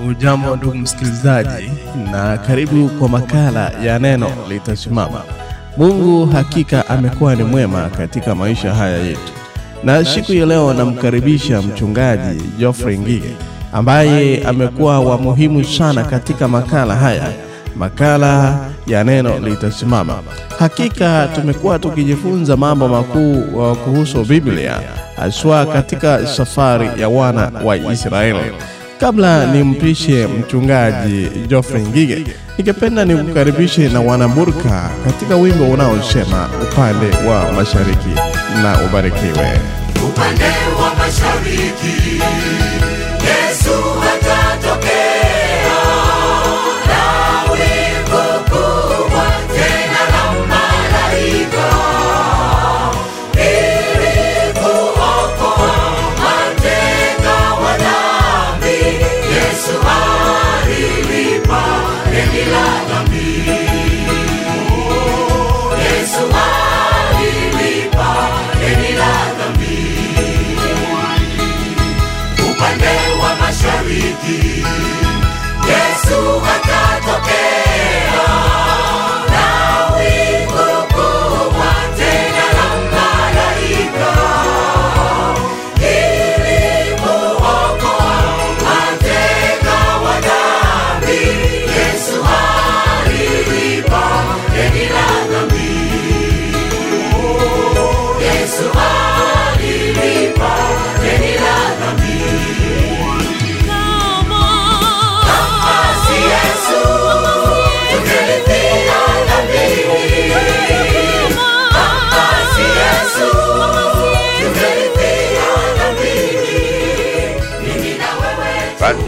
Ujambo ndugu msikilizaji, na karibu kwa makala ya neno litasimama. Mungu hakika amekuwa ni mwema katika maisha haya yetu, na siku ya leo namkaribisha mchungaji Geoffrey Ngige ambaye amekuwa wa muhimu sana katika makala haya, makala ya neno litasimama. Hakika tumekuwa tukijifunza mambo makuu uh, kuhusu Biblia haswa katika safari ya wana wa Israeli. Kabla ni mpishe mchungaji Geoffrey Ngige, ningependa nikukaribishe na wanaburka katika wimbo unaosema upande wa mashariki, na ubarikiwe. upande wa mashariki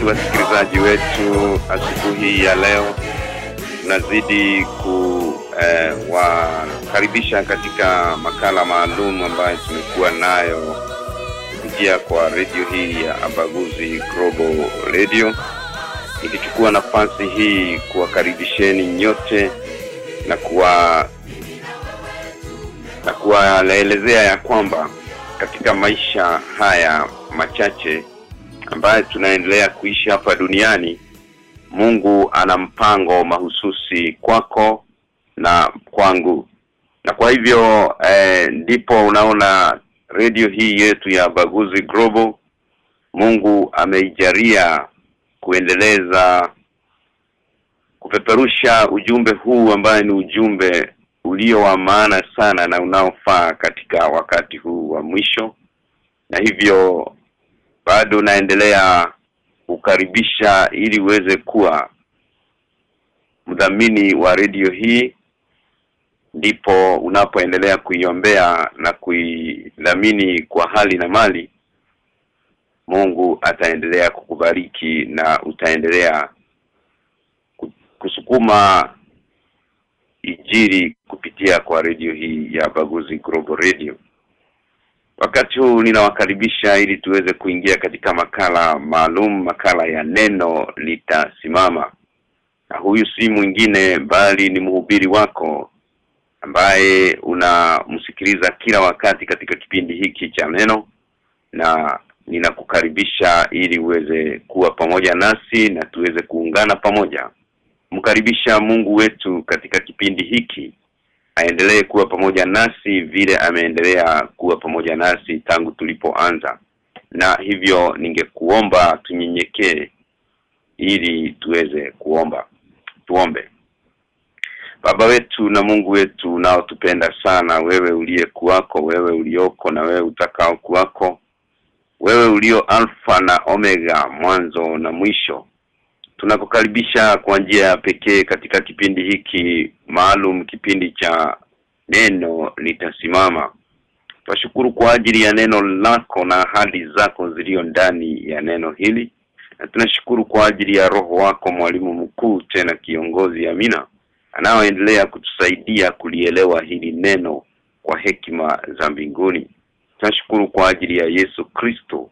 wasikilizaji wetu, asubuhi ya leo tunazidi kuwakaribisha katika makala maalum ambayo tumekuwa nayo kupitia kwa redio hii ya Abaguzi Global Radio, nikichukua nafasi hii kuwakaribisheni nyote na kuwa na kuwaelezea ya kwamba katika maisha haya machache ambaye tunaendelea kuishi hapa duniani Mungu ana mpango mahususi kwako na kwangu. Na kwa hivyo eh, ndipo unaona radio hii yetu ya Baguzi Global Mungu ameijaria kuendeleza kupeperusha ujumbe huu ambaye ni ujumbe ulio wa maana sana na unaofaa katika wakati huu wa mwisho. Na hivyo bado unaendelea kukaribisha ili uweze kuwa mdhamini wa redio hii. Ndipo unapoendelea kuiombea na kuidhamini kwa hali na mali Mungu ataendelea kukubariki na utaendelea kusukuma ijiri kupitia kwa redio hii ya Baguzi Global Radio Wakati huu ninawakaribisha ili tuweze kuingia katika makala maalum makala ya neno litasimama. Na huyu si mwingine bali ni mhubiri wako ambaye unamsikiliza kila wakati katika kipindi hiki cha neno na ninakukaribisha ili uweze kuwa pamoja nasi na tuweze kuungana pamoja. Mkaribisha Mungu wetu katika kipindi hiki aendelee kuwa pamoja nasi vile ameendelea kuwa pamoja nasi tangu tulipoanza. Na hivyo ningekuomba tunyenyekee ili tuweze kuomba. Tuombe. Baba wetu na Mungu wetu unaotupenda sana wewe uliye kuwako wewe ulioko na wewe utakao kuwako wewe ulio alfa na omega mwanzo na mwisho tunakukaribisha kwa njia ya pekee katika kipindi hiki maalum kipindi cha neno litasimama. Twashukuru kwa ajili ya neno lako na ahadi zako zilio ndani ya neno hili. Na tunashukuru kwa ajili ya roho wako mwalimu mkuu tena kiongozi Amina anaoendelea kutusaidia kulielewa hili neno kwa hekima za mbinguni. Tunashukuru kwa ajili ya Yesu Kristo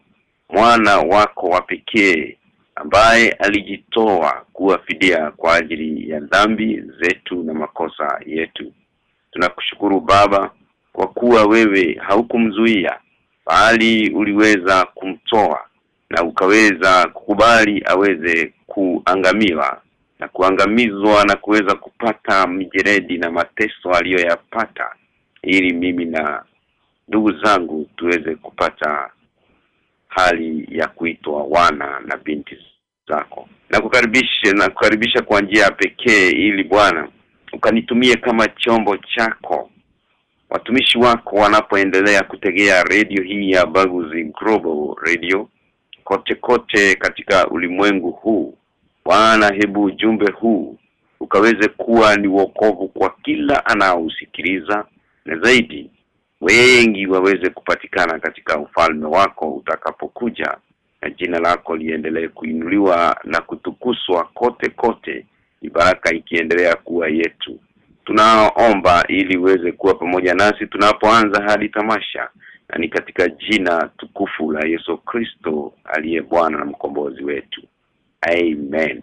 mwana wako wa pekee ambaye alijitoa kuwa fidia kwa ajili ya dhambi zetu na makosa yetu. Tunakushukuru baba kwa kuwa wewe haukumzuia bali uliweza kumtoa na ukaweza kukubali aweze kuangamiwa na kuangamizwa na kuweza kupata mijeredi na mateso aliyoyapata ili mimi na ndugu zangu tuweze kupata hali ya kuitwa wana na binti zako. Na kukaribisha na kukaribisha kwa njia pekee ili Bwana ukanitumie kama chombo chako. Watumishi wako wanapoendelea kutegea redio hii ya Baguzi Global Radio kote kote katika ulimwengu huu. Bwana hebu ujumbe huu ukaweze kuwa ni wokovu kwa kila anaousikiliza na zaidi wengi waweze kupatikana katika ufalme wako utakapokuja na jina lako liendelee kuinuliwa na kutukuswa kote kote ibaraka ikiendelea kuwa yetu. Tunaomba ili uweze kuwa pamoja nasi tunapoanza hadi tamasha na ni katika jina tukufu la Yesu Kristo aliye Bwana na mkombozi wetu. Amen.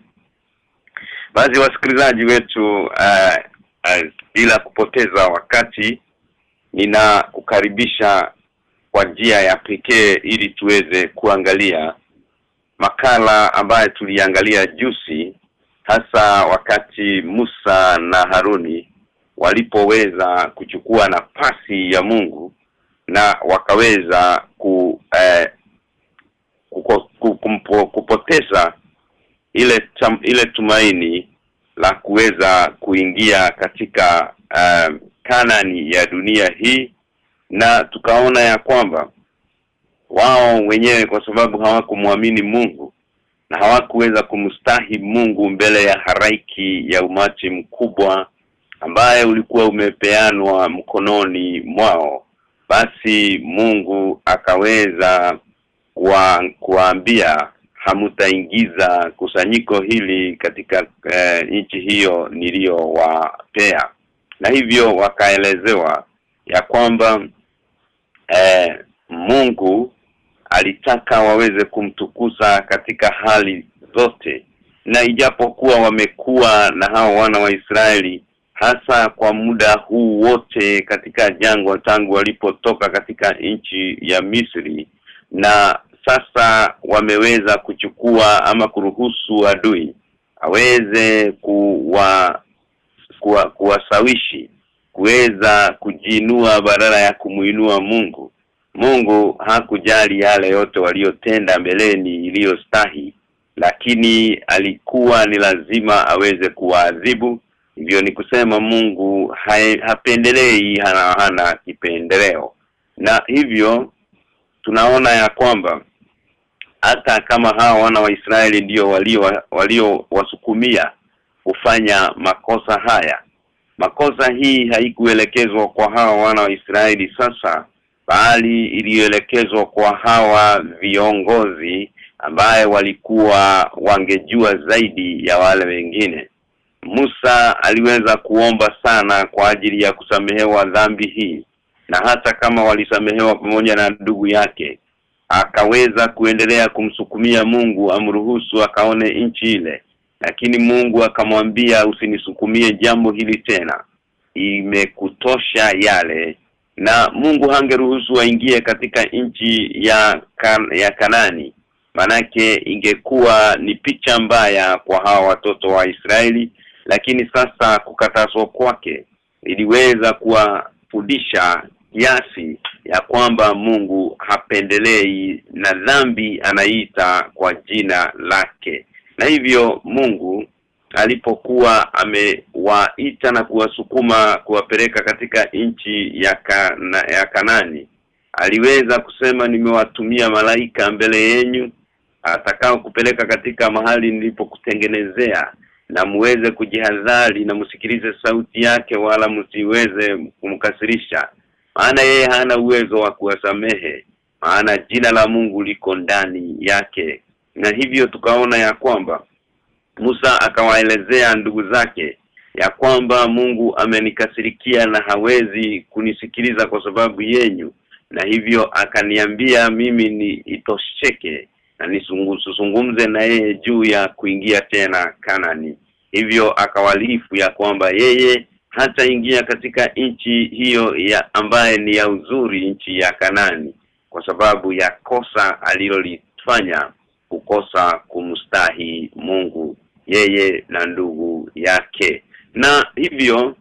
Basi wasikilizaji wetu uh, uh, bila kupoteza wakati ninakukaribisha kwa njia ya pekee ili tuweze kuangalia makala ambayo tuliangalia jusi hasa wakati Musa na Haruni walipoweza kuchukua nafasi ya Mungu na wakaweza ku, eh, kuko, kumpo, kupoteza ile tam, ile tumaini la kuweza kuingia katika uh, Kanani ya dunia hii na tukaona ya kwamba wao wenyewe kwa sababu hawakumwamini Mungu na hawakuweza kumstahi Mungu mbele ya haraiki ya umati mkubwa ambaye ulikuwa umepeanwa mkononi mwao basi Mungu akaweza kuambia hamutaingiza kusanyiko hili katika e, nchi hiyo niliyowapea na hivyo wakaelezewa ya kwamba e, Mungu alitaka waweze kumtukuza katika hali zote. Na ijapokuwa wamekuwa na hao wana wa Israeli hasa kwa muda huu wote katika jangwa tangu walipotoka katika nchi ya Misri na sasa wameweza kuchukua ama kuruhusu adui aweze kuwa kuwa, kuwasawishi kuweza kujinua badala ya kumuinua Mungu. Mungu hakujali yale yote waliotenda mbeleni iliyostahi lakini alikuwa ni lazima aweze kuwaadhibu. Hivyo ni kusema Mungu hapendelei hana, hana kipendeleo. Na hivyo tunaona ya kwamba hata kama hawa wana wa Israeli ndio walio walio wasukumia kufanya makosa haya. Makosa hii haikuelekezwa kwa hawa wana wa Israeli sasa bali ilielekezwa kwa hawa viongozi ambaye walikuwa wangejua zaidi ya wale wengine. Musa aliweza kuomba sana kwa ajili ya kusamehewa dhambi hii na hata kama walisamehewa pamoja na ndugu yake akaweza kuendelea kumsukumia Mungu amruhusu akaone nchi ile lakini Mungu akamwambia usinisukumie jambo hili tena. Imekutosha yale na Mungu hangeruhusu aingie katika nchi ya kan, ya Kanani. Manake ingekuwa ni picha mbaya kwa hawa watoto wa Israeli lakini sasa kukatazwa kwake iliweza kuwafundisha kiasi ya kwamba Mungu hapendelei na dhambi anaita kwa jina lake na hivyo Mungu alipokuwa amewaita na kuwasukuma kuwapeleka katika nchi ya kana, ya Kanani aliweza kusema nimewatumia malaika mbele yenyu atakao kupeleka katika mahali nilipokutengenezea na muweze kujihadhari na msikilize sauti yake wala msiweze kumkasirisha. Maana yeye hana uwezo wa kuwasamehe maana jina la Mungu liko ndani yake na hivyo tukaona ya kwamba Musa akawaelezea ndugu zake ya kwamba Mungu amenikasirikia na hawezi kunisikiliza kwa sababu yenyu na hivyo akaniambia mimi ni itosheke na nisungumze na yeye juu ya kuingia tena Kanani. Hivyo akawalifu ya kwamba yeye hata ingia katika nchi hiyo ya ambaye ni ya uzuri nchi ya Kanani kwa sababu ya kosa alilolifanya kukosa kumstahi Mungu yeye na ndugu yake. Na hivyo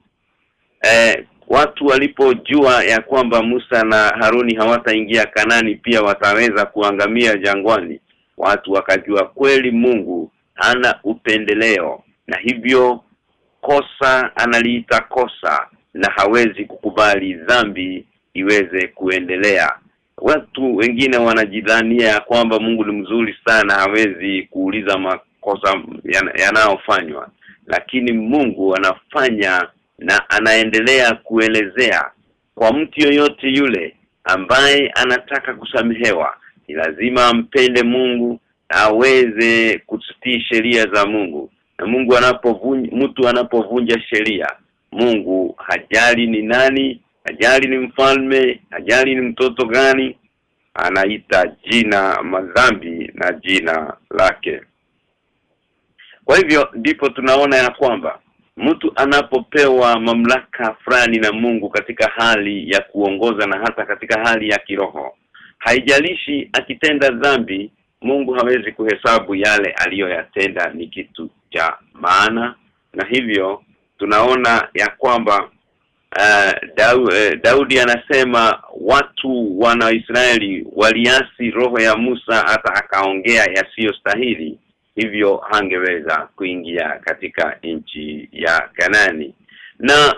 eh, watu walipojua ya kwamba Musa na Haruni hawataingia Kanani pia wataweza kuangamia jangwani watu wakajua kweli Mungu hana upendeleo. Na hivyo kosa analiita kosa na hawezi kukubali dhambi iweze kuendelea watu wengine wanajidhania ya kwamba Mungu ni mzuri sana hawezi kuuliza makosa yanayofanywa. Lakini Mungu anafanya na anaendelea kuelezea kwa mtu yoyote yule ambaye anataka kusamehewa. Ni lazima ampende Mungu na aweze kutii sheria za Mungu. Na Mungu anapovunja mtu anapovunja sheria Mungu hajali ni nani hajali ni mfalme hajali ni mtoto gani? Anaita jina madhambi na jina lake. Kwa hivyo ndipo tunaona ya kwamba mtu anapopewa mamlaka fulani na Mungu katika hali ya kuongoza na hata katika hali ya kiroho haijalishi akitenda dhambi Mungu hawezi kuhesabu yale aliyoyatenda ni kitu cha maana. Na hivyo tunaona ya kwamba uh, uh, Daudi anasema watu wana Israeli waliasi roho ya Musa hata akaongea yasiyostahili hivyo hangeweza kuingia katika nchi ya Kanani. Na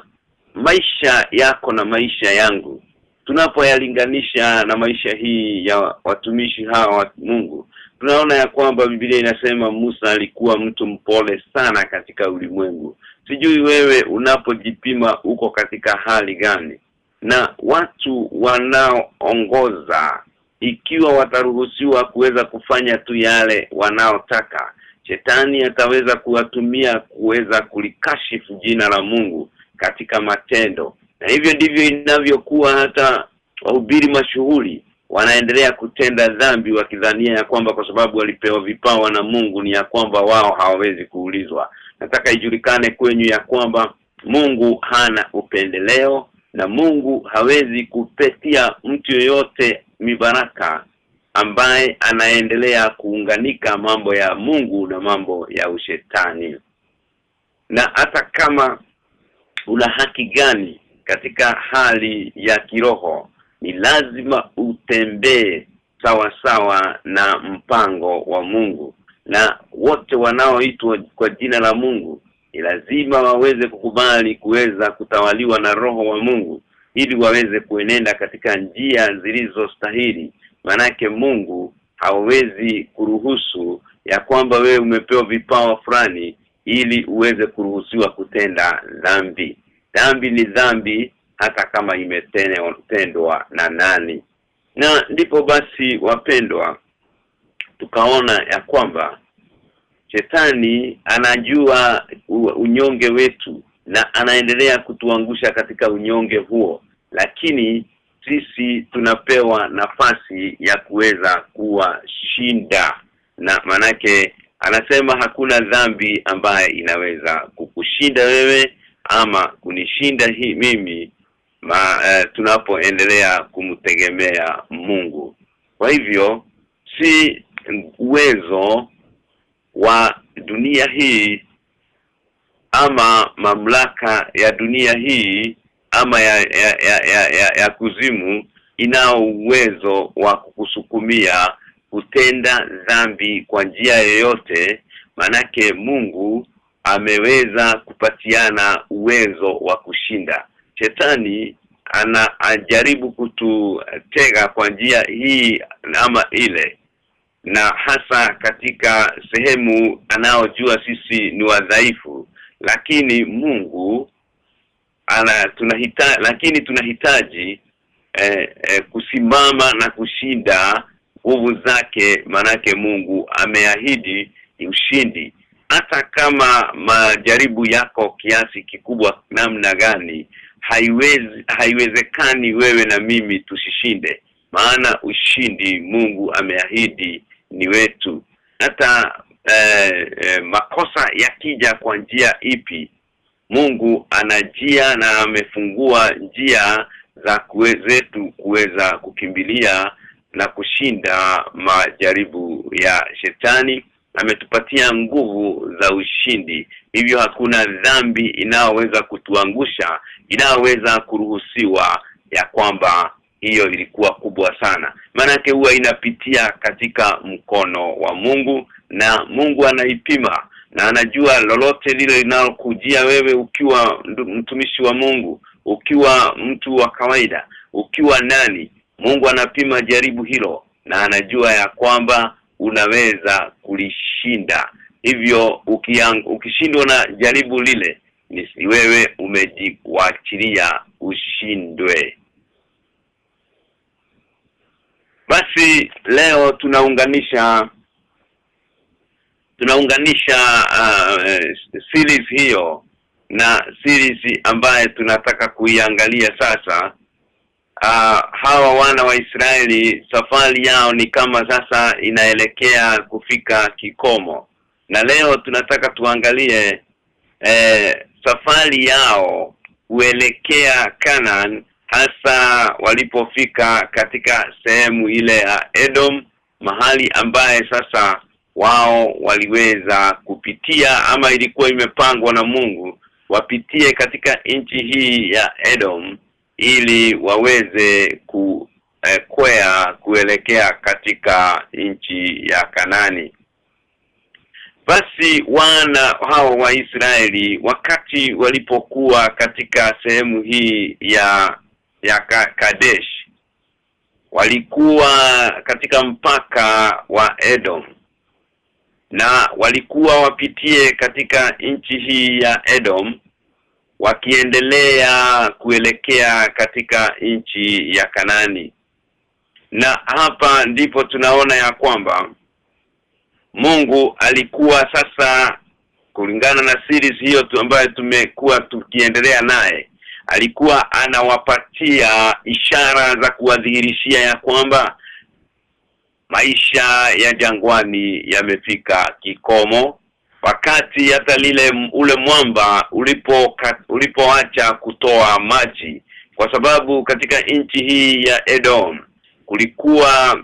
maisha yako na maisha yangu tunapoyalinganisha na maisha hii ya watumishi hawa wa Mungu tunaona ya kwamba Biblia inasema Musa alikuwa mtu mpole sana katika ulimwengu sijui wewe unapojipima uko katika hali gani. Na watu wanaoongoza ikiwa wataruhusiwa kuweza kufanya tu yale wanaotaka shetani ataweza kuwatumia kuweza kulikashifu jina la Mungu katika matendo. Na hivyo ndivyo inavyokuwa hata wahubiri mashuhuri wanaendelea kutenda dhambi wakidhania ya kwamba kwa sababu walipewa vipawa na Mungu ni ya kwamba wao hawawezi kuulizwa nataka ijulikane kwenyu ya kwamba Mungu hana upendeleo na Mungu hawezi kupetia mtu yoyote mibaraka ambaye anaendelea kuunganika mambo ya Mungu na mambo ya ushetani. Na hata kama una haki gani katika hali ya kiroho ni lazima utembee sawa sawa na mpango wa Mungu na wote wanaoitwa kwa jina la Mungu ni lazima waweze kukubali kuweza kutawaliwa na roho wa Mungu ili waweze kuenenda katika njia zilizostahili. Manake Mungu hawezi kuruhusu ya kwamba wewe umepewa vipawa fulani ili uweze kuruhusiwa kutenda dhambi. Dhambi ni dhambi hata kama imetendwa na nani. Na ndipo basi wapendwa tukaona ya kwamba shetani anajua unyonge wetu na anaendelea kutuangusha katika unyonge huo lakini sisi tunapewa nafasi ya kuweza kuwa shinda. Na manake anasema hakuna dhambi ambaye inaweza kukushinda wewe ama kunishinda hii mimi ma, uh, tunapoendelea kumtegemea Mungu. Kwa hivyo si uwezo wa dunia hii ama mamlaka ya dunia hii ama ya ya, ya, ya, ya, ya kuzimu inao uwezo wa kukusukumia kutenda dhambi kwa njia yoyote manake Mungu ameweza kupatiana uwezo wa kushinda. Shetani anajaribu kututega kwa njia hii ama ile na hasa katika sehemu anaojua sisi ni wadhaifu lakini Mungu ana tunahitaji lakini tunahitaji eh, eh, kusimama na kushinda nguvu zake manake Mungu ameahidi ushindi. Hata kama majaribu yako kiasi kikubwa namna gani haiwezi haiwezekani wewe na mimi tusishinde maana ushindi Mungu ameahidi ni wetu. Hata eh, eh, makosa yakija kwa njia ipi Mungu anajia na amefungua njia za kuwezetu kuweza kukimbilia na kushinda majaribu ya shetani. Ametupatia nguvu za ushindi. Hivyo hakuna dhambi inayoweza kutuangusha inayoweza kuruhusiwa ya kwamba hiyo ilikuwa kubwa sana. Maanake huwa inapitia katika mkono wa Mungu na Mungu anaipima. Na anajua lolote lile linalokujia wewe ukiwa mtumishi wa Mungu ukiwa mtu wa kawaida ukiwa nani Mungu anapima jaribu hilo na anajua ya kwamba unaweza kulishinda. Hivyo ukishindwa na jaribu lile ni wewe umejiwachilia ushindwe basi leo tunaunganisha tunaunganisha uh, series hiyo na series ambaye tunataka kuiangalia sasa. Uh, hawa wana wa Israeli safari yao ni kama sasa inaelekea kufika kikomo. Na leo tunataka tuangalie eh, safari yao kuelekea Canaan hasa walipofika katika sehemu ile ya Edom mahali ambaye sasa wao waliweza kupitia ama ilikuwa imepangwa na Mungu wapitie katika nchi hii ya Edom ili waweze ku eh, kwea kuelekea katika nchi ya Kanani. Basi wana hao wa Israeli wakati walipokuwa katika sehemu hii ya ya Kadesh. Walikuwa katika mpaka wa Edom. Na walikuwa wapitie katika nchi hii ya Edom wakiendelea kuelekea katika nchi ya Kanani. Na hapa ndipo tunaona ya kwamba Mungu alikuwa sasa kulingana na series hiyo tu ambayo tumekuwa tukiendelea naye alikuwa anawapatia ishara za kuwadhihirishia ya kwamba maisha ya jangwani yamefika kikomo wakati hata lile ule mwamba ulipo ulipoacha kutoa maji. Kwa sababu katika nchi hii ya Edom kulikuwa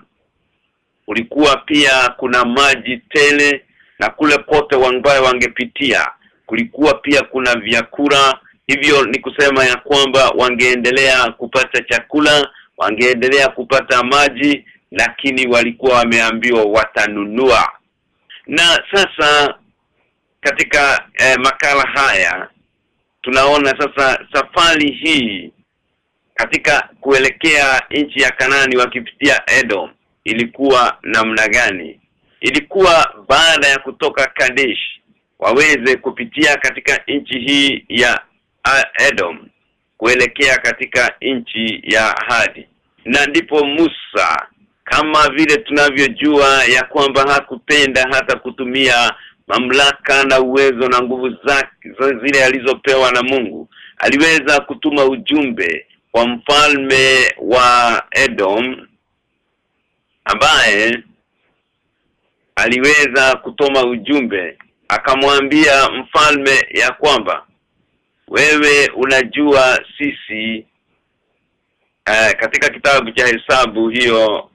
kulikuwa pia kuna maji tele na kule pote ambayo wangepitia kulikuwa pia kuna vyakula hivyo ni kusema ya kwamba wangeendelea kupata chakula wangeendelea kupata maji lakini walikuwa wameambiwa watanunua. Na sasa katika eh, makala haya tunaona sasa safari hii katika kuelekea nchi ya Kanani wakipitia Edom ilikuwa namna gani? Ilikuwa baada ya kutoka Kadesh waweze kupitia katika nchi hii ya Edom kuelekea katika nchi ya ahadi na ndipo Musa kama vile tunavyojua ya kwamba hakupenda hata kutumia mamlaka na uwezo na nguvu zake zile alizopewa na Mungu aliweza kutuma ujumbe kwa mfalme wa Edom ambaye aliweza kutoma ujumbe akamwambia mfalme ya kwamba wewe unajua sisi uh, katika kitabu cha hesabu hiyo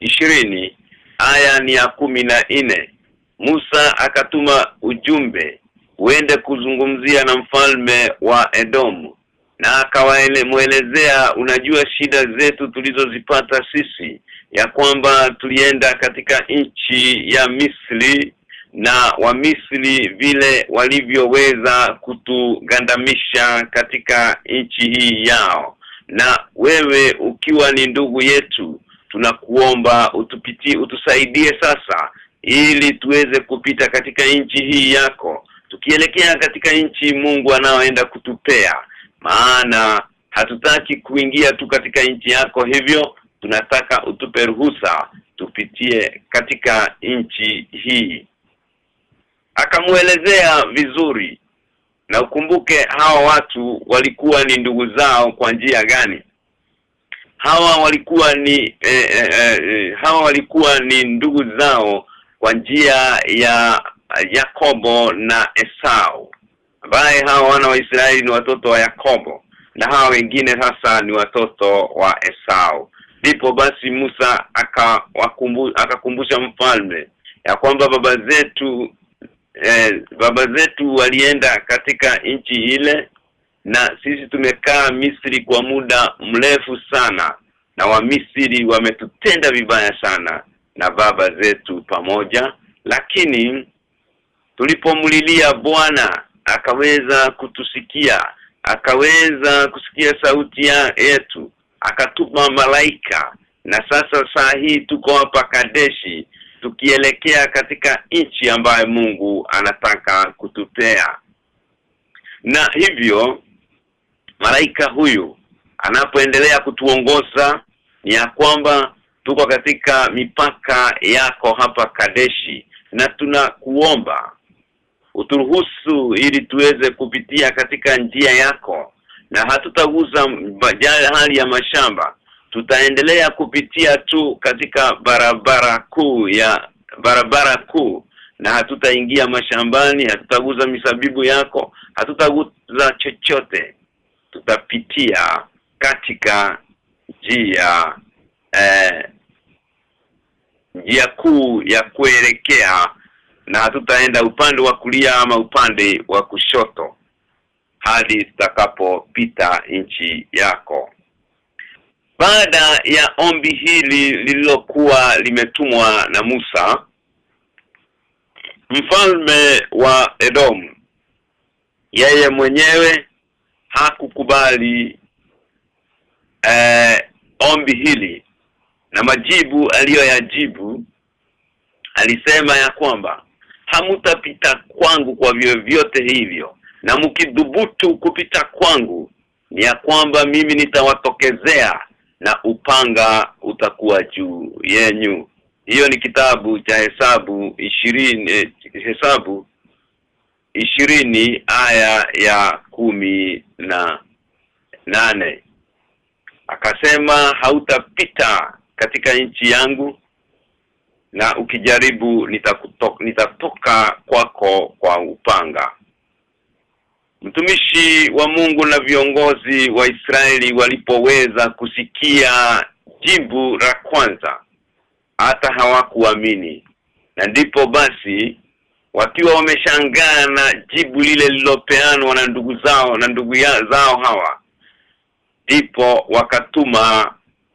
ishirini aya ni ya kumi na nne Musa akatuma ujumbe uende kuzungumzia na mfalme wa Edomu na akawaelezea unajua shida zetu tulizozipata sisi ya kwamba tulienda katika nchi ya Misri na wa Misri vile walivyoweza kutugandamisha katika nchi hii yao. Na wewe ukiwa ni ndugu yetu tunakuomba utupitie utusaidie sasa ili tuweze kupita katika nchi hii yako tukielekea katika nchi Mungu anaoenda kutupea. Maana hatutaki kuingia tu katika nchi yako hivyo tunataka utupe ruhusa tupitie katika nchi hii akamuelezea vizuri. Na ukumbuke hawa watu walikuwa ni ndugu zao kwa njia gani? Hawa walikuwa ni eh, eh, eh, hawa walikuwa ni ndugu zao kwa njia ya Yakobo na Esau. Ambaye hawa wana wa Israeli ni watoto wa Yakobo na hawa wengine sasa ni watoto wa Esau. Ndipo basi Musa akakumbusha mfalme ya kwamba baba zetu eh, baba zetu walienda katika nchi ile na sisi tumekaa Misri kwa muda mrefu sana na wa Misri wametutenda vibaya sana na baba zetu pamoja. Lakini tulipomlilia Bwana akaweza kutusikia akaweza kusikia sauti ya yetu akatupa malaika. Na sasa saa hii tuko hapa Kadeshi tukielekea katika nchi ambayo Mungu anataka kututea. Na hivyo malaika huyu anapoendelea kutuongoza ni ya kwamba tuko katika mipaka yako hapa Kadeshi na tunakuomba uturuhusu ili tuweze kupitia katika njia yako na hatutaguza hali ya mashamba tutaendelea kupitia tu katika barabara kuu ya barabara kuu. Na hatutaingia mashambani hatutaguza misabibu yako hatutaguza chochote. Tutapitia katika njia eh, njia kuu ya kuelekea. Na hatutaenda upande wa kulia ama upande wa kushoto hadi tutakapopita nchi yako baada ya ombi hili lililokuwa limetumwa na Musa mfalme wa Edom yeye mwenyewe hakukubali eh, ombi hili. Na majibu aliyoyajibu alisema ya kwamba hamutapita kwangu kwa vyovyote hivyo. Na mkidhubutu kupita kwangu ni ya kwamba mimi nitawatokezea na upanga utakuwa juu yenyu. Hiyo ni kitabu cha hesabu ishirini eh, hesabu ishirini aya ya kumi na nane. Akasema hautapita katika nchi yangu na ukijaribu nitakutoka nitatoka kwako kwa upanga mtumishi wa Mungu na viongozi wa Israeli walipoweza kusikia jibu la kwanza hata hawakuamini. Na ndipo basi wakiwa wameshangaa na jibu lile lilopeanwa na ndugu zao na ndugu zao hawa ndipo wakatuma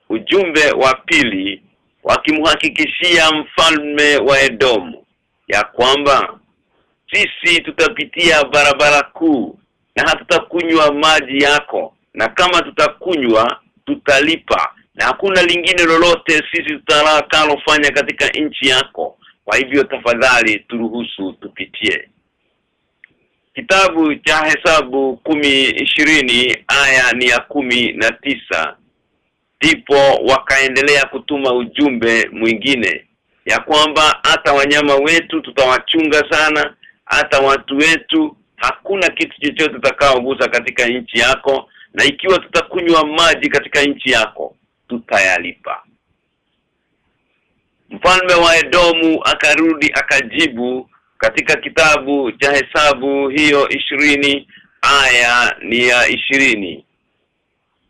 ujumbe wa pili wakimhakikishia mfalme wa Edomu ya kwamba sisi tutapitia barabara kuu na hatutakunywa maji yako. Na kama tutakunywa tutalipa. Na hakuna lingine lolote sisi tutakalofanya katika nchi yako. Kwa hivyo tafadhali turuhusu tupitie. Kitabu cha hesabu kumi ishirini aya ni ya kumi na tisa. Ndipo wakaendelea kutuma ujumbe mwingine ya kwamba hata wanyama wetu tutawachunga sana hata watu wetu hakuna kitu chochote tutakaogusa katika nchi yako na ikiwa tutakunywa maji katika nchi yako tutayalipa. Mfalme wa Edomu akarudi akajibu katika kitabu cha hesabu hiyo ishirini aya ni ya ishirini.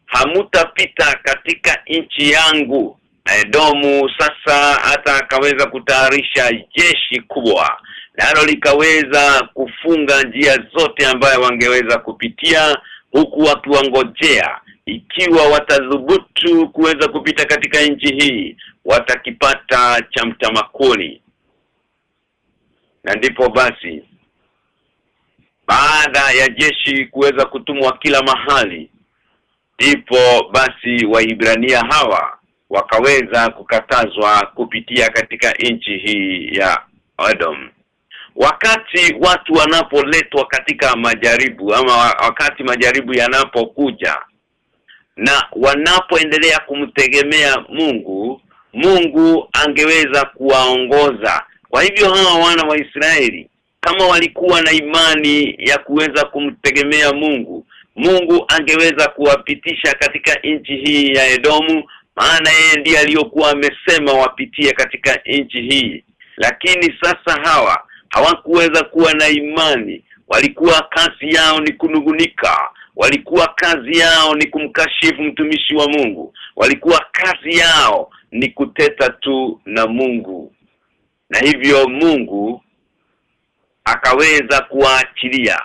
Hamutapita katika nchi yangu. Na Edomu sasa hata akaweza kutayarisha jeshi kubwa nalo likaweza kufunga njia zote ambayo wangeweza kupitia huku wakiwangojea. Ikiwa watadhubutu kuweza kupita katika nchi hii watakipata cha mtamakuni. Na ndipo basi baada ya jeshi kuweza kutumwa kila mahali ndipo basi waibrania hawa wakaweza kukatazwa kupitia katika nchi hii ya Edom wakati watu wanapoletwa katika majaribu ama wakati majaribu yanapokuja na wanapoendelea kumtegemea Mungu Mungu angeweza kuwaongoza. Kwa hivyo hawa wana wa Israeli kama walikuwa na imani ya kuweza kumtegemea Mungu Mungu angeweza kuwapitisha katika nchi hii ya Edomu maana yeye ndiye aliyokuwa amesema wapitie katika nchi hii. Lakini sasa hawa hawakuweza kuwa na imani. Walikuwa kazi yao ni kunugunika. Walikuwa kazi yao ni kumkashifu mtumishi wa Mungu. Walikuwa kazi yao ni kuteta tu na Mungu. Na hivyo Mungu akaweza kuwaachilia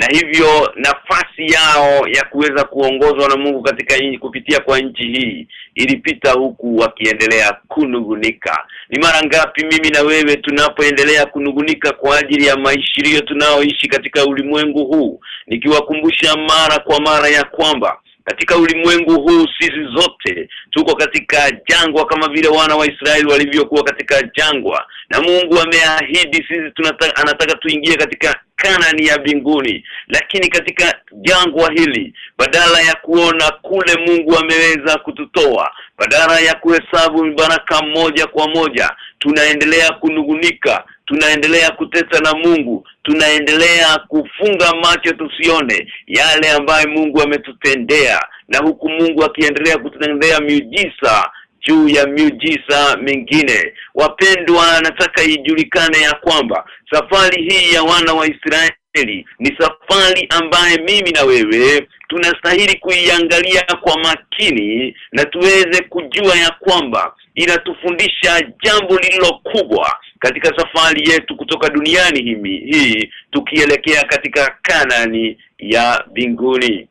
na hivyo nafasi yao ya kuweza kuongozwa na Mungu katika nchi kupitia kwa nchi hii ilipita huku wakiendelea kunugunika. Ni mara ngapi mimi na wewe tunapoendelea kunugunika kwa ajili ya maishirio tunaoishi katika ulimwengu huu? Nikiwakumbusha mara kwa mara ya kwamba katika ulimwengu huu sisi zote tuko katika jangwa kama vile wana wa Israeli walivyokuwa katika jangwa. Na Mungu ameahidi sisi tunataka anataka tuingie katika Kanani ya binguni lakini katika jangwa hili badala ya kuona kule Mungu ameweza kututoa badala ya kuhesabu baraka moja kwa moja tunaendelea kunugunika tunaendelea kutesa na Mungu tunaendelea kufunga macho tusione yale ambayo Mungu ametutendea. Na huku Mungu akiendelea kututendea miujiza juu ya miujiza mingine. Wapendwa nataka ijulikane ya kwamba safari hii ya wana wa Israeli ni safari ambaye mimi na wewe tunastahili kuiangalia kwa makini na tuweze kujua ya kwamba inatufundisha jambo lililo kubwa katika safari yetu kutoka duniani hii, hii tukielekea katika Kanani ya binguni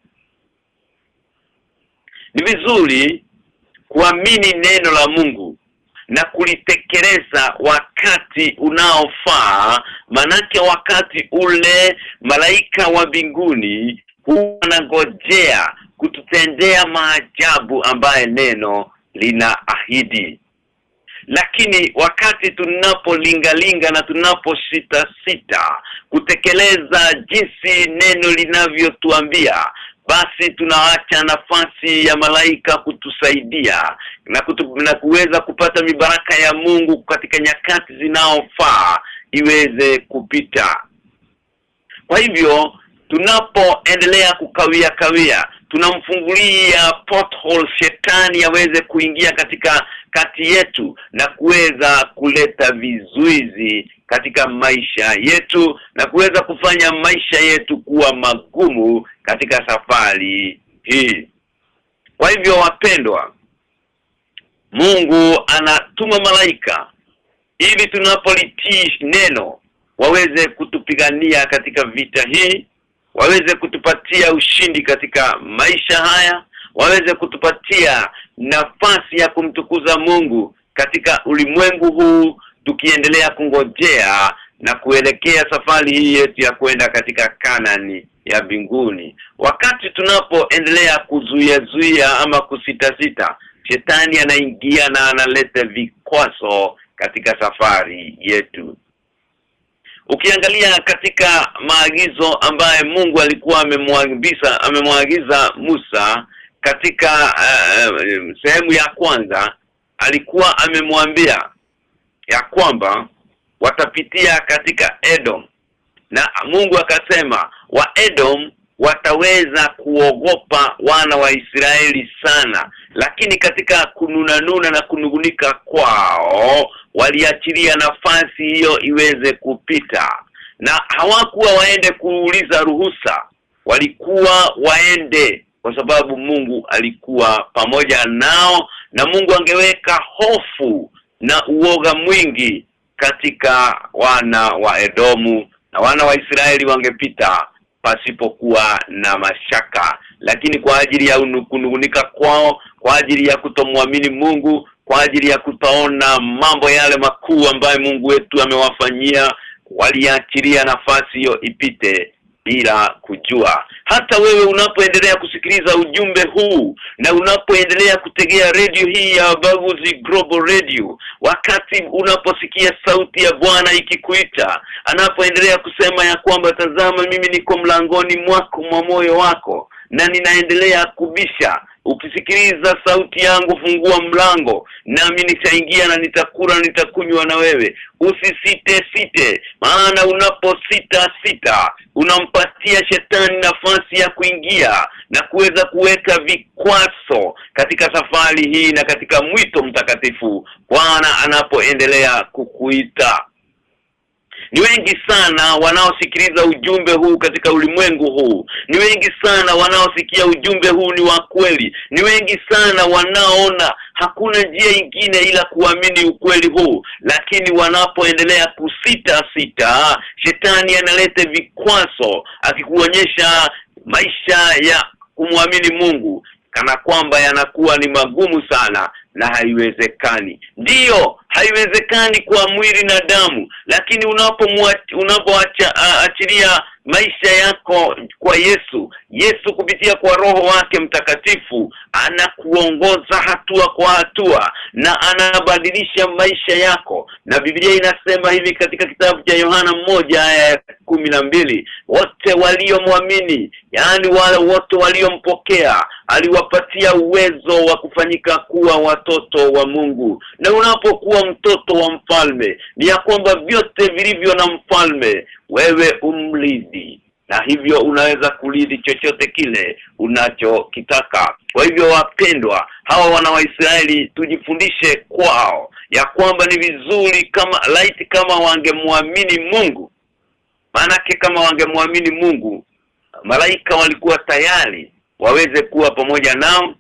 ni vizuri kuamini neno la Mungu na kulitekeleza wakati unaofaa manake wakati ule malaika wa binguni huwa kututendea maajabu ambaye neno lina ahidi lakini wakati tunapolingalinga na tunaposita sita kutekeleza jinsi neno linavyotuambia basi tunaacha nafasi ya malaika kutusaidia na, kutu, na kuweza kupata mibaraka ya Mungu katika nyakati zinaofaa iweze kupita. Kwa hivyo tunapoendelea kukawia kawia tunamfungulia pothole shetani aweze kuingia katika kati yetu na kuweza kuleta vizuizi katika maisha yetu na kuweza kufanya maisha yetu kuwa magumu katika safari hii. Kwa hivyo wapendwa Mungu anatuma malaika ili tunapolitii neno waweze kutupigania katika vita hii waweze kutupatia ushindi katika maisha haya waweze kutupatia nafasi ya kumtukuza Mungu katika ulimwengu huu tukiendelea kungojea na kuelekea safari hii yetu ya kwenda katika Kanani ya mbinguni. Wakati tunapoendelea kuzuia zuia ama kusitasita shetani anaingia na analeta vikwazo katika safari yetu Ukiangalia katika maagizo ambaye Mungu alikuwa amemwagiza amemwagiza Musa katika uh, sehemu ya kwanza alikuwa amemwambia ya kwamba watapitia katika Edom. Na Mungu akasema wa Edom wataweza kuogopa wana wa Israeli sana lakini katika kununanuna na kunugunika kwao waliachilia nafasi hiyo iweze kupita. Na hawakuwa waende kuuliza ruhusa walikuwa waende kwa sababu Mungu alikuwa pamoja nao na Mungu angeweka hofu na uoga mwingi katika wana wa Edomu na wana wa Israeli wangepita pasipokuwa na mashaka lakini kwa ajili ya kunugunika kwao kwa ajili ya kutomwamini Mungu kwa ajili ya kutaona mambo yale makuu ambayo Mungu wetu amewafanyia waliachilia nafasi hiyo ipite bila kujua. Hata wewe unapoendelea kusikiliza ujumbe huu na unapoendelea kutegea redio hii ya Baguzi Global Radio wakati unaposikia sauti ya Bwana ikikuita anapoendelea kusema ya kwamba tazama mimi niko mlangoni mwako mwa moyo wako na ninaendelea kubisha ukisikiliza sauti yangu fungua mlango nami nitaingia na nitakula nitakunywa na wewe. Usisite site maana unaposita sita unampatia shetani nafasi ya kuingia na kuweza kuweka vikwaso katika safari hii na katika mwito mtakatifu Bwana anapoendelea kukuita ni wengi sana wanaosikiliza ujumbe huu katika ulimwengu huu. Ni wengi sana wanaosikia ujumbe huu ni wa kweli. Ni wengi sana wanaona hakuna njia ingine ila kuamini ukweli huu. Lakini wanapoendelea kusita sita shetani analeta vikwazo akikuonyesha maisha ya kumwamini Mungu. Kana kwamba yanakuwa ni magumu sana na haiwezekani. Ndiyo haiwezekani kwa mwili na damu lakini unapoachilia maisha yako kwa Yesu. Yesu kupitia kwa roho wake mtakatifu anakuongoza hatua kwa hatua na anabadilisha maisha yako. Na Biblia inasema hivi katika kitabu cha Yohana mmoja aya mbili wote waliomwamini yaani wale wote waliompokea aliwapatia uwezo wa kufanyika kuwa watoto wa Mungu. Na unapokuwa mtoto wa mfalme ni ya kwamba vyote vilivyo na mfalme wewe umlidhi na hivyo unaweza kulidhi chochote kile unachokitaka. Kwa hivyo wapendwa hawa wana waisraeli tujifundishe kwao ya kwamba ni vizuri kama light kama wangemwamini Mungu. Maanake kama wangemwamini Mungu malaika walikuwa tayari waweze kuwa pamoja nao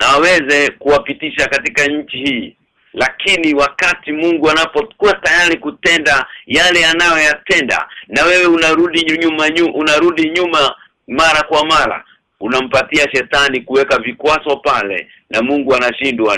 na waweze kuwapitisha katika nchi hii lakini wakati Mungu anapokuwa tayari kutenda yale anayoyatenda na wewe unarudi nyuma nyuma unarudi nyuma mara kwa mara unampatia shetani kuweka vikwaso pale na Mungu anashindwa.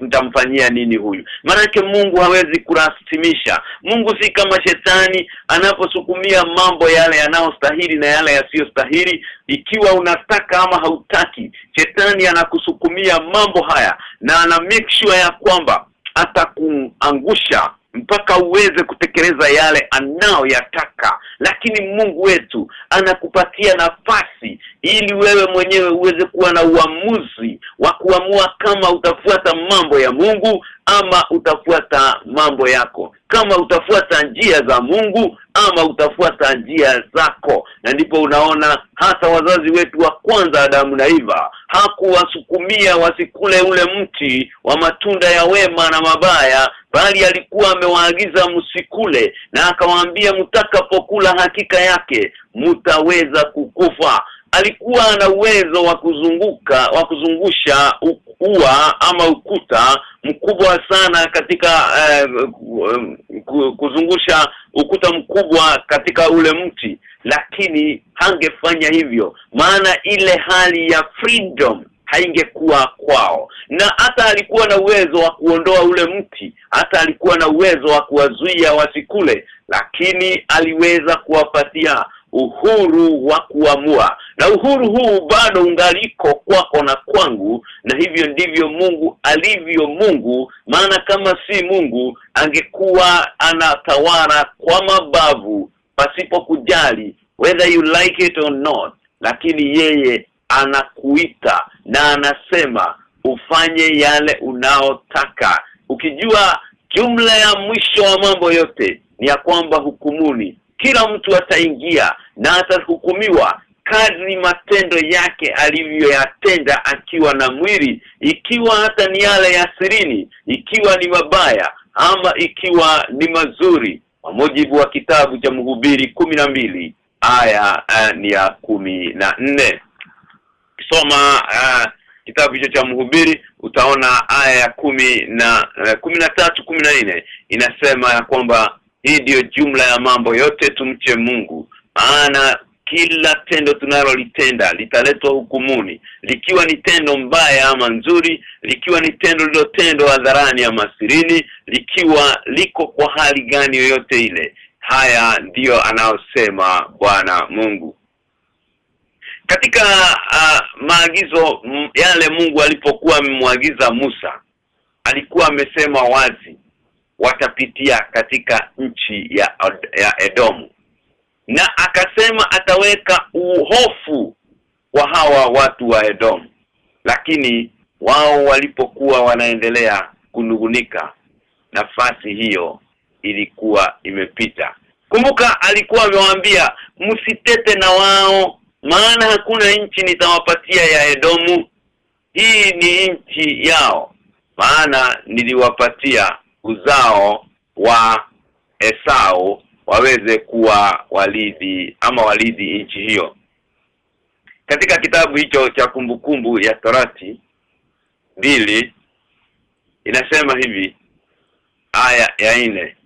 Nitamfanyia nini huyu? Maanake Mungu hawezi kurasimisha. Mungu si kama shetani anaposukumia mambo yale yanayostahili na yale yasiyostahili. Ikiwa unataka ama hautaki shetani anakusukumia mambo haya na ana make sure ya kwamba atakuangusha mpaka uweze kutekeleza yale anayoyataka. Lakini Mungu wetu anakupatia nafasi ili wewe mwenyewe uweze kuwa na uamuzi wa kuamua kama utafuata mambo ya Mungu ama utafuata mambo yako. Kama utafuata njia za Mungu ama utafuata njia zako. Na ndipo unaona hata wazazi wetu wa kwanza Adamu na Eva hakuwasukumia wasikule ule mti wa matunda ya wema na mabaya bali alikuwa amewaagiza msikule na akawaambia mtakapokula hakika yake mtaweza kukufa alikuwa na uwezo wa kuzunguka wa kuzungusha ua ama ukuta mkubwa sana katika eh, kuzungusha ukuta mkubwa katika ule mti. Lakini hangefanya hivyo maana ile hali ya freedom haingekuwa kwao. Na hata alikuwa na uwezo wa kuondoa ule mti hata alikuwa na uwezo wa kuwazuia wasikule lakini aliweza kuwapatia uhuru wa kuamua. Na uhuru huu bado ungaliko kwako na kwangu na hivyo ndivyo Mungu alivyo Mungu. Maana kama si Mungu angekuwa anatawala kwa mabavu pasipo kujali whether you like it or not. Lakini yeye anakuita na anasema ufanye yale unaotaka. Ukijua jumla ya mwisho wa mambo yote ni ya kwamba hukumuni kila mtu ataingia na atahukumiwa kadri matendo yake alivyoyatenda akiwa na mwili ikiwa hata ni yale ya sirini ikiwa ni mabaya ama ikiwa ni mazuri kwa mujibu wa kitabu cha mhubiri kumi na mbili aya uh, ni ya kumi na nne. Kisoma uh, kitabu hicho cha mhubiri utaona aya ya kumi na uh, kumi na tatu kumi na nne inasema ya kwamba hii ndiyo jumla ya mambo yote tumche Mungu. Maana kila tendo tunalolitenda litaletwa hukumuni. Likiwa ni tendo mbaya ama nzuri likiwa ni tendo lilotendwa hadharani ama sirini likiwa liko kwa hali gani yoyote ile. Haya ndiyo anayosema Bwana Mungu. Katika uh, maagizo yale Mungu alipokuwa amemwagiza Musa alikuwa amesema wazi watapitia katika nchi ya ya Edomu. Na akasema ataweka uhofu kwa hawa watu wa Edomu. Lakini wao walipokuwa wanaendelea kunugunika nafasi hiyo ilikuwa imepita. Kumbuka alikuwa amewaambia msitete na wao maana hakuna nchi nitawapatia ya Edomu. Hii ni nchi yao maana niliwapatia uzao wa Esau waweze kuwa walidhi ama walidhi nchi hiyo. Katika kitabu hicho cha kumbukumbu ya Torati mbili inasema hivi aya ya nne.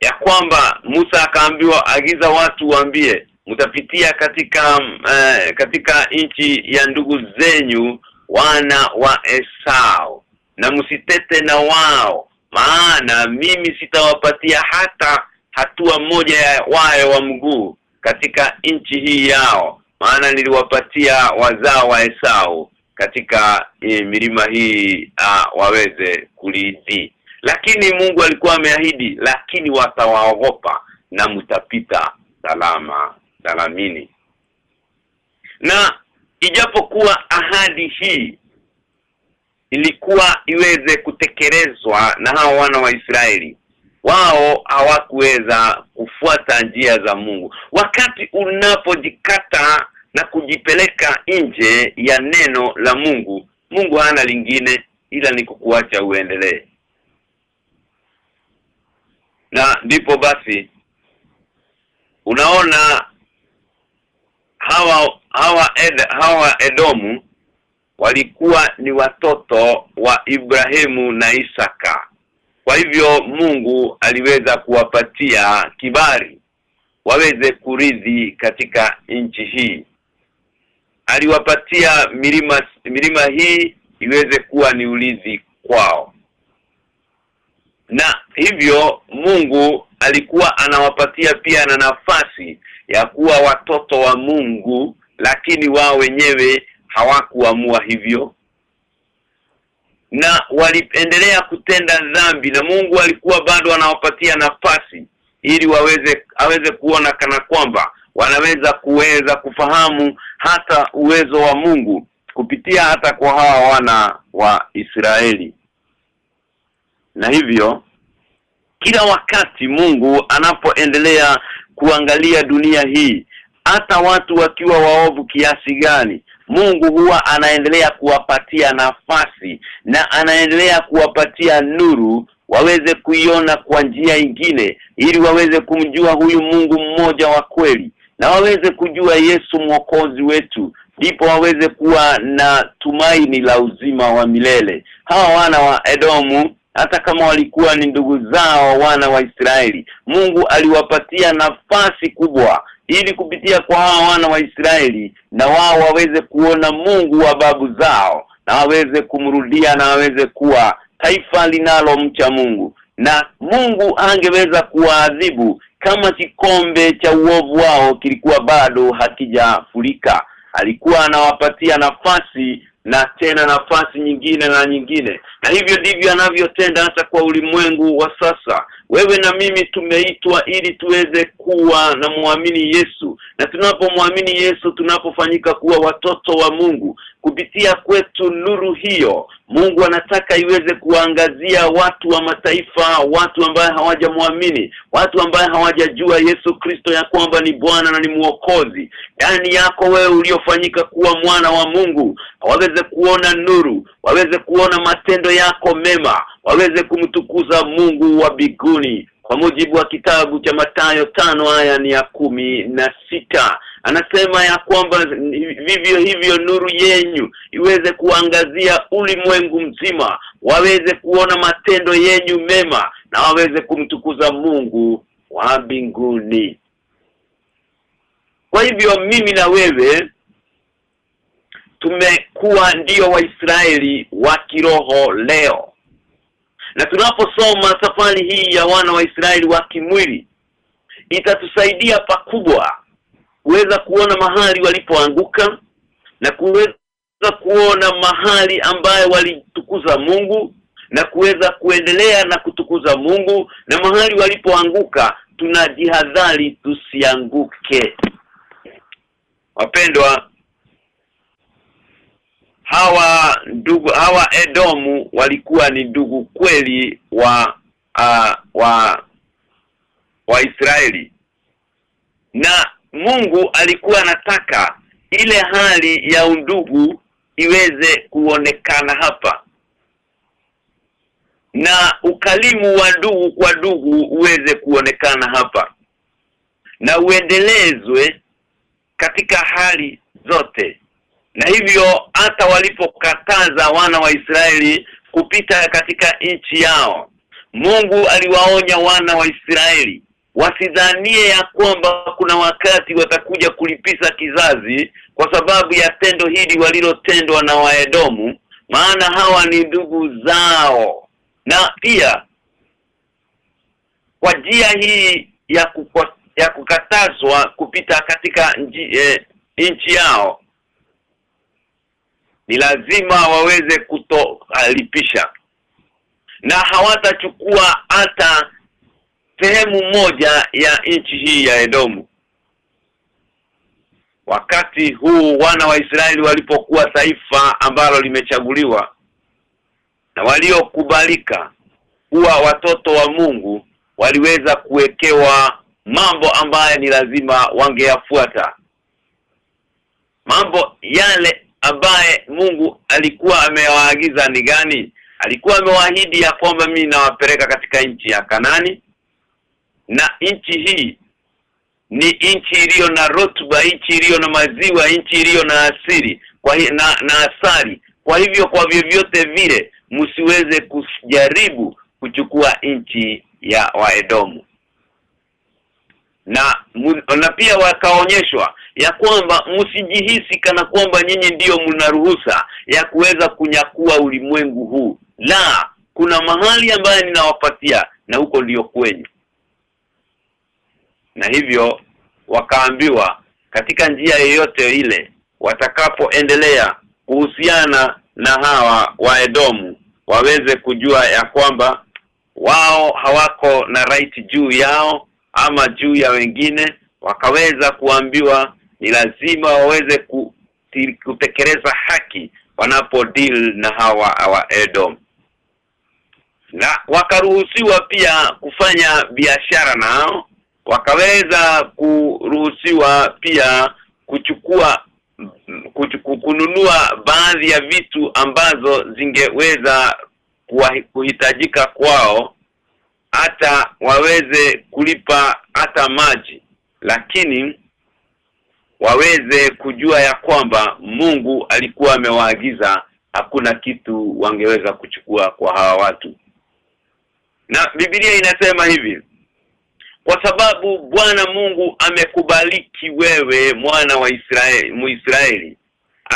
Ya kwamba Musa akaambiwa agiza watu waambie mtapitia katika uh, katika nchi ya ndugu zenyu wana wa Esau na msitete na wao. Maana mimi sitawapatia hata hatua moja ya wayo wa mguu katika nchi hii yao. Maana niliwapatia wazao wa Esau katika e, milima hii a, waweze kulizi lakini Mungu alikuwa ameahidi lakini watawaogopa na mtapita salama salamini. Na ijapokuwa ahadi hii ilikuwa iweze kutekelezwa na hao wana wa Israeli. Wao hawakuweza kufuata njia za Mungu. Wakati unapojikata na kujipeleka nje ya neno la Mungu Mungu hana lingine ila ni kukuacha uendelee. Na ndipo basi unaona hawa hawa Ed, hawa Edomu walikuwa ni watoto wa Ibrahimu na Isaka. Kwa hivyo Mungu aliweza kuwapatia kibali waweze kuridhi katika nchi hii. Aliwapatia milima milima hii iweze kuwa ni ulizi kwao. Na hivyo Mungu alikuwa anawapatia pia na nafasi ya kuwa watoto wa Mungu lakini wao wenyewe hawakuamua hivyo. Na waliendelea kutenda dhambi na Mungu alikuwa bado anawapatia nafasi ili waweze aweze kuona kana kwamba wanaweza kuweza kufahamu hata uwezo wa Mungu kupitia hata kwa hawa wana wa Israeli. Na hivyo kila wakati Mungu anapoendelea kuangalia dunia hii hata watu wakiwa waovu kiasi gani Mungu huwa anaendelea kuwapatia nafasi na anaendelea kuwapatia nuru waweze kuiona kwa njia ingine ili waweze kumjua huyu Mungu mmoja wa kweli na waweze kujua Yesu mwokozi wetu ndipo waweze kuwa na tumaini la uzima wa milele. Hawa wana wa Edomu hata kama walikuwa ni ndugu zao wana wa Israeli Mungu aliwapatia nafasi kubwa ili kupitia kwa hawa wana wa Israeli na wao waweze kuona Mungu wa babu zao na waweze kumrudia na waweze kuwa taifa linalomcha Mungu. Na Mungu angeweza kuwaadhibu kama kikombe cha uovu wao kilikuwa bado hakijafurika alikuwa anawapatia nafasi na tena nafasi nyingine na nyingine. Na hivyo ndivyo anavyotenda hata kwa ulimwengu wa sasa wewe na mimi tumeitwa ili tuweze kuwa na muamini Yesu. Na tunapomwamini Yesu tunapofanyika kuwa watoto wa Mungu kupitia kwetu nuru hiyo Mungu anataka iweze kuangazia watu wa mataifa watu ambaye hawajamwamini watu ambaye hawajajua Yesu Kristo ya kwamba ni Bwana na ni Mwokozi. Yani yako wewe uliofanyika kuwa mwana wa Mungu waweze kuona nuru waweze kuona matendo yako mema waweze kumtukuza Mungu wa biguni kwa mujibu wa kitabu cha Matayo tano haya ni ya kumi na sita anasema ya kwamba vivyo hivyo nuru yenyu iweze kuangazia ulimwengu mzima waweze kuona matendo yenyu mema na waweze kumtukuza Mungu wa mbinguni. Kwa hivyo mimi na wewe tumekuwa ndiyo waisraeli wa kiroho leo. Na tunaposoma safari hii ya wana wa Israeli wa kimwili itatusaidia pakubwa kuweza kuona mahali walipoanguka na kuweza kuona mahali ambayo walitukuza Mungu na kuweza kuendelea na kutukuza Mungu na mahali walipoanguka tunajihadhari tusianguke. Wapendwa hawa ndugu hawa Edomu walikuwa ni ndugu kweli wa uh, wa wa Israeli. Na Mungu alikuwa anataka ile hali ya undugu iweze kuonekana hapa. Na ukalimu wa ndugu kwa ndugu uweze kuonekana hapa. Na uendelezwe katika hali zote na hivyo hata walipokataza wana wa Israeli kupita katika nchi yao Mungu aliwaonya wana wa Israeli wasidhanie ya kwamba kuna wakati watakuja kulipisa kizazi kwa sababu ya tendo hili walilotendwa na Waedomu maana hawa ni ndugu zao. Na pia kwa njia hii ya kukwa, ya kukatazwa kupita katika eh, nchi yao ni lazima waweze kutolipisha na hawatachukua hata sehemu moja ya nchi hii ya Edomu. Wakati huu wana wa Israeli walipokuwa taifa ambalo limechaguliwa na waliokubalika kuwa watoto wa Mungu waliweza kuwekewa mambo ambayo ni lazima wangeyafuata. Mambo yale ambaye Mungu alikuwa amewaagiza ni gani? Alikuwa amewaahidi ya kwamba mimi nawapeleka katika nchi ya Kanani. Na nchi hii ni nchi iliyo na rotuba nchi iliyo na maziwa nchi iliyo na asili kwa hi, na, na asari kwa hivyo kwa vyovyote vile msiweze kujaribu kuchukua nchi ya Waedomu. Na na pia wakaonyeshwa ya kwamba msijihisi kana kwamba nyinyi ndiyo mnaruhusa ya kuweza kunyakua ulimwengu huu. La kuna mahali ambaye ninawapatia na huko ndiyo kwenye na hivyo wakaambiwa katika njia yoyote ile watakapoendelea kuhusiana na hawa wa Edomu waweze kujua ya kwamba wao hawako na right juu yao ama juu ya wengine wakaweza kuambiwa ni lazima waweze kutekeleza haki wanapo deal na hawa wa Edom. Na wakaruhusiwa pia kufanya biashara nao wakaweza kuruhusiwa pia kuchukua kuchuku, kununua baadhi ya vitu ambazo zingeweza kuhitajika kwao hata waweze kulipa hata maji. Lakini waweze kujua ya kwamba Mungu alikuwa amewaagiza hakuna kitu wangeweza kuchukua kwa hawa watu. Na Biblia inasema hivi kwa sababu Bwana Mungu amekubaliki wewe mwana wa Israeli Muisraeli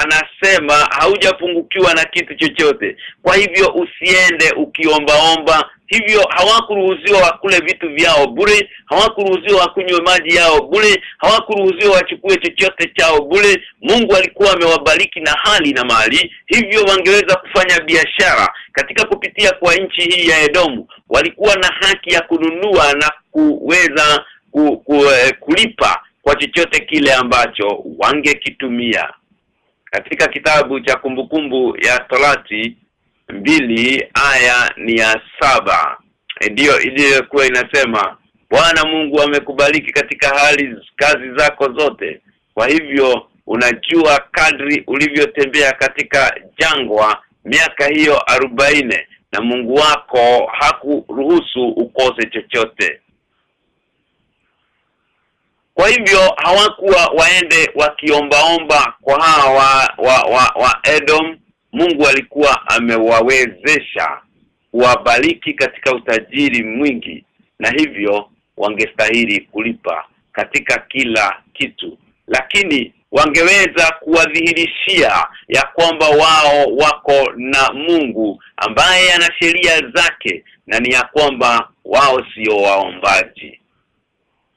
anasema haujapungukiwa na kitu chochote. Kwa hivyo usiende ukiombaomba. Hivyo hawakuruhusiwa wakule vitu vyao bure hawakuruhusiwa wakunywe maji yao bure hawakuruhusiwa wachukue chochote chao bure. Mungu alikuwa amewabariki na hali na mali hivyo wangeweza kufanya biashara katika kupitia kwa nchi hii ya Edomu. Walikuwa na haki ya kununua na kuweza ku, ku, eh, kulipa kwa chochote kile ambacho wangekitumia katika kitabu cha kumbukumbu ya Torati mbili aya ni ya saba. Ndiyo iliyokuwa inasema Bwana Mungu amekubariki katika hali kazi zako zote. Kwa hivyo unajua kadri ulivyotembea katika jangwa miaka hiyo arobaine na Mungu wako hakuruhusu ukose chochote kwa hivyo hawakuwa waende wakiombaomba kwa hawa wa, wa, wa, wa Edom. Mungu alikuwa amewawezesha kuwabariki katika utajiri mwingi na hivyo wangestahili kulipa katika kila kitu. Lakini wangeweza kuwadhihirishia ya kwamba wao wako na Mungu ambaye ana sheria zake na ni ya kwamba wao sio waombaji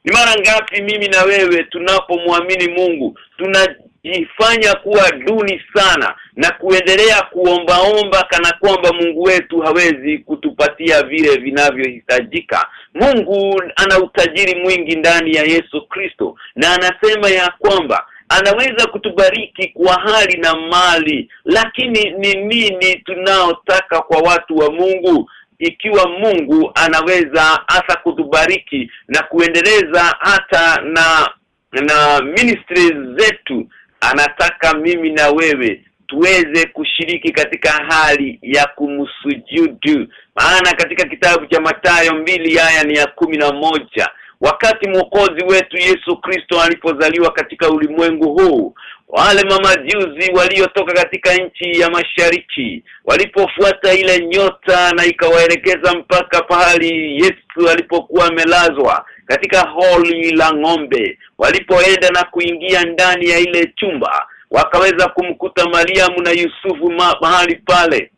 ni mara ngapi mimi na wewe tunapomwamini Mungu tunajifanya kuwa duni sana na kuendelea kuombaomba kana kwamba Mungu wetu hawezi kutupatia vile vinavyohitajika. Mungu ana utajiri mwingi ndani ya Yesu Kristo na anasema ya kwamba anaweza kutubariki kwa hali na mali lakini ni nini tunaotaka kwa watu wa Mungu ikiwa Mungu anaweza hasa kutubariki na kuendeleza hata na na ministries zetu anataka mimi na wewe tuweze kushiriki katika hali ya kumsujudu. Maana katika kitabu cha Mathayo mbili haya ni ya kumi na moja wakati mwokozi wetu Yesu Kristo alipozaliwa katika ulimwengu huu wale mamajuzi waliotoka katika nchi ya mashariki walipofuata ile nyota na ikawaelekeza mpaka pahali Yesu alipokuwa amelazwa katika holi la ng'ombe walipoenda na kuingia ndani ya ile chumba wakaweza kumkuta Mariamu na Yusufu mahali pale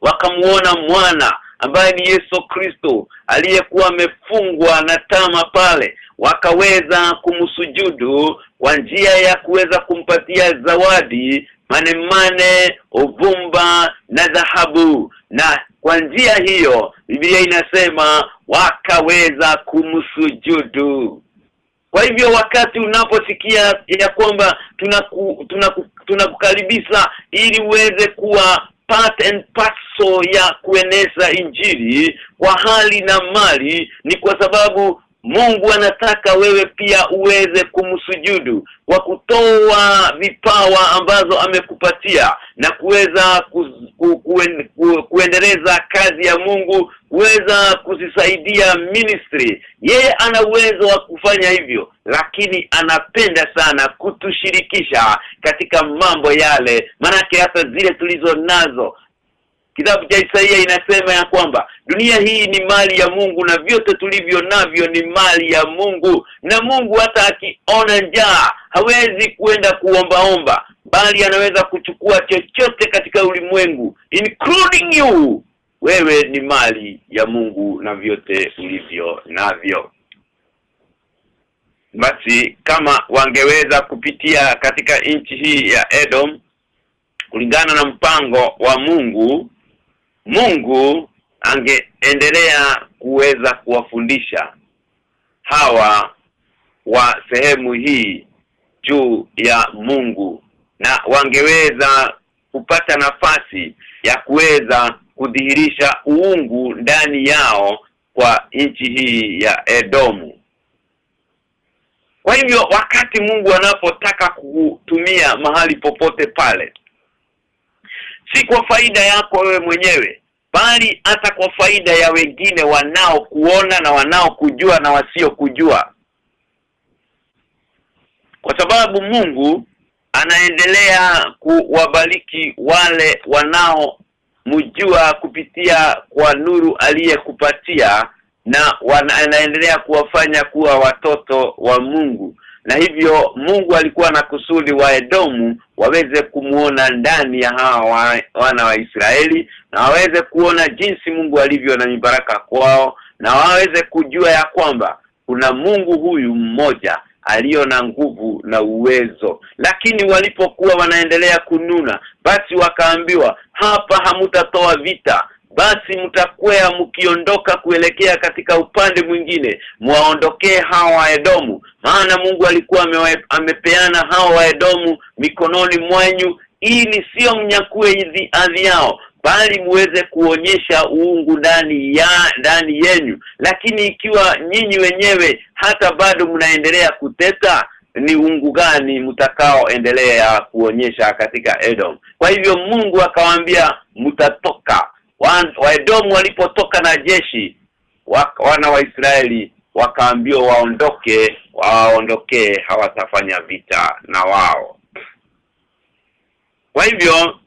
wakamuona mwana ambaye ni Yesu Kristo aliyekuwa amefungwa na tama pale wakaweza kumsujudu kwa njia ya kuweza kumpatia zawadi manemane uvumba na dhahabu. Na kwa njia hiyo Biblia inasema wakaweza kumsujudu. Kwa hivyo wakati unaposikia ya kwamba tunaku, tunaku, tunakukaribisha ili uweze kuwa part and parcel ya kueneza injili kwa hali na mali ni kwa sababu Mungu anataka wewe pia uweze kumsujudu kwa kutoa vipawa ambazo amekupatia na kuweza ku, ku, ku, kuendeleza kazi ya Mungu kuweza kuzisaidia ministry. Yeye ana uwezo wa kufanya hivyo lakini anapenda sana kutushirikisha katika mambo yale. Manake hata zile tulizo nazo Kitabu cha Isaia inasema ya kwamba dunia hii ni mali ya Mungu na vyote tulivyo navyo ni mali ya Mungu. Na Mungu hata akiona njaa hawezi kuenda kuombaomba bali anaweza kuchukua chochote katika ulimwengu including you. Wewe ni mali ya Mungu na vyote ulivyo navyo. Basi kama wangeweza kupitia katika nchi hii ya Edom kulingana na mpango wa Mungu Mungu angeendelea kuweza kuwafundisha hawa wa sehemu hii juu ya Mungu na wangeweza kupata nafasi ya kuweza kudhihirisha uungu ndani yao kwa nchi hii ya Edomu. Kwa hivyo wakati Mungu anapotaka kutumia mahali popote pale si kwa faida yako wewe mwenyewe bali hata kwa faida ya wengine wanao kuona na wanao kujua na wasio kujua kwa sababu Mungu anaendelea kuwabariki wale wanao mjua kupitia kwa nuru aliyekupatia na anaendelea kuwafanya kuwa watoto wa Mungu na hivyo Mungu alikuwa na kusudi wa Edomu waweze kumuona ndani ya hawa wana wa Israeli na waweze kuona jinsi Mungu alivyo na mibaraka kwao na waweze kujua ya kwamba kuna Mungu huyu mmoja aliyo na nguvu na uwezo. Lakini walipokuwa wanaendelea kununa basi wakaambiwa hapa hamutatoa vita basi mtakwea mkiondoka kuelekea katika upande mwingine. Mwaondokee hawa waedomu. Maana Mungu alikuwa amepeana hawa waedomu mikononi mwenyu ili sio mnyakue adhi yao bali muweze kuonyesha uungu ndani ya ndani yenu lakini ikiwa nyinyi wenyewe hata bado mnaendelea kuteta ni ungu gani mtakaoendelea kuonyesha katika Edom? Kwa hivyo Mungu akawaambia mtatoka Waedomu walipotoka na jeshi wana wa Israeli wakaambiwa waondoke waondokee hawatafanya vita na wao. Kwa hivyo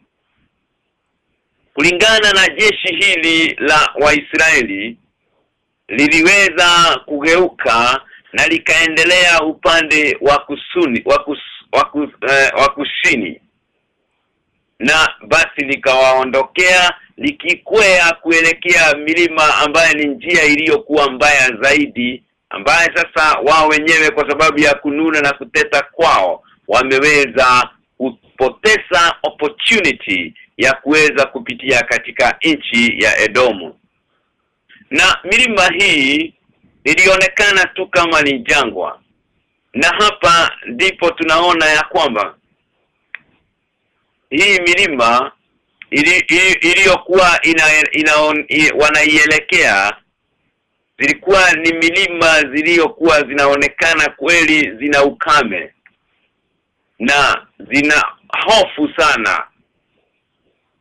kulingana na jeshi hili la Waisraeli liliweza kugeuka na likaendelea upande wa kusuni wa kus, eh, kusini. Na basi likawaondokea likikwea kuelekea milima ambaye ni njia iliyokuwa mbaya zaidi ambaye sasa wao wenyewe kwa sababu ya kununa na kuteta kwao wameweza kupoteza opportunity ya kuweza kupitia katika nchi ya Edomu. Na milima hii ilionekana tu kama ni jangwa. Na hapa ndipo tunaona ya kwamba hii milima iliyokuwa ina, ina, ina wanaielekea zilikuwa ni milima ziliyokuwa zinaonekana kweli zina ukame na zina hofu sana.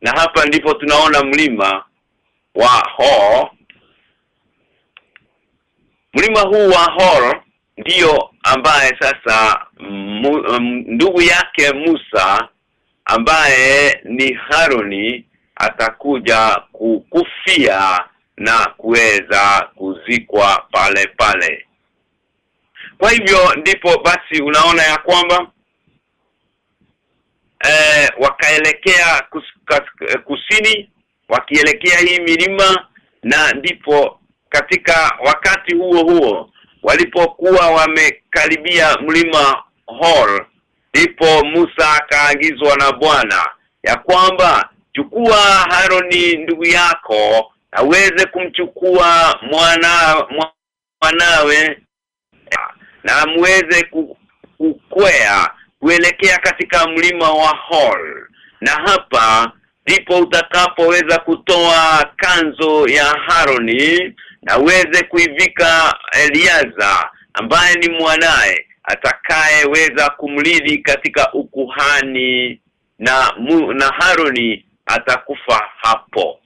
Na hapa ndipo tunaona mlima wa Hor. Mlima huu wa Hor ndiyo ambaye sasa ndugu yake Musa ambaye ni Haruni atakuja kukufia na kuweza kuzikwa pale pale. Kwa hivyo ndipo basi unaona ya kwamba eh, wakaelekea kus, kas, kusini wakielekea hii milima na ndipo katika wakati huo huo walipokuwa wamekaribia mlima Hor ndipo Musa akaagizwa na Bwana ya kwamba chukua Haroni ndugu yako aweze kumchukua mwana mwanawe na muweze kukwea kuelekea katika mlima wa Hor. Na hapa ndipo utakapoweza kutoa kanzo ya Haroni na uweze kuivika Eliaza ambaye ni mwanaye atakayeweza kumlidi katika ukuhani na mu, na Haruni atakufa hapo.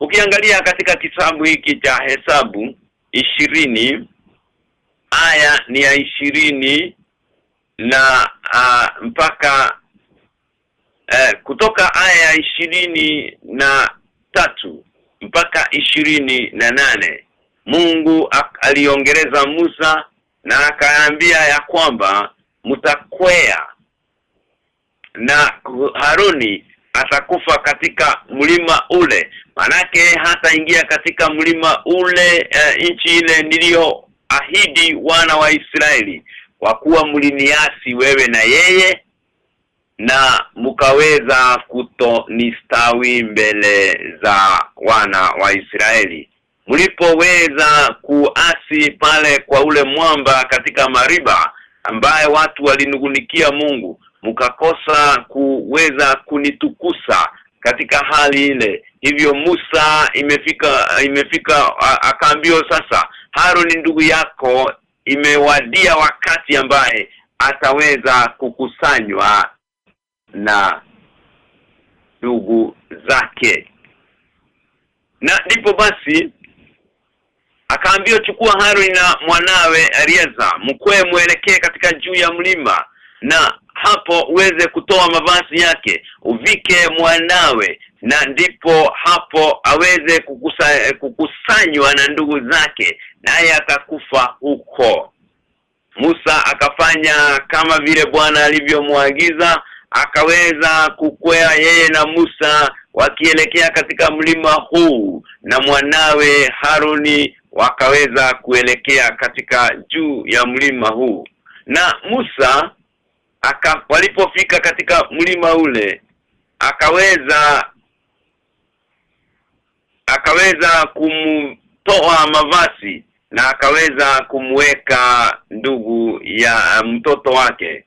Ukiangalia katika kitabu hiki cha hesabu ishirini aya ni ya ishirini na uh, mpaka uh, kutoka aya ya ishirini na tatu mpaka ishirini na nane. Mungu aliongereza Musa na akaambia ya kwamba mtakwea. Na Haruni atakufa katika mlima ule. Manake hata ingia katika mlima ule uh, nchi ile niliyoahidi wana wa Israeli. Kwa kuwa mliniasi wewe na yeye na mkaweza kutonistawi mbele za wana wa Israeli mlipoweza kuasi pale kwa ule mwamba katika mariba ambaye watu walinugunikia Mungu mkakosa kuweza kunitukusa katika hali ile. Hivyo Musa imefika imefika akaambiwa sasa Haruni ndugu yako imewadia wakati ambaye ataweza kukusanywa na ndugu zake. Na ndipo basi akaambiwa chukua Haruni na mwanawe Arieza mkwe mwelekee katika juu ya mlima na hapo uweze kutoa mavazi yake uvike mwanawe na ndipo hapo aweze kukusa, kukusanywa na ndugu zake naye atakufa huko. Musa akafanya kama vile Bwana alivyomwagiza akaweza kukwea yeye na Musa wakielekea katika mlima huu na mwanawe Haruni wakaweza kuelekea katika juu ya mlima huu. Na Musa aka walipofika katika mlima ule akaweza akaweza kumtoa mavazi na akaweza kumweka ndugu ya mtoto wake.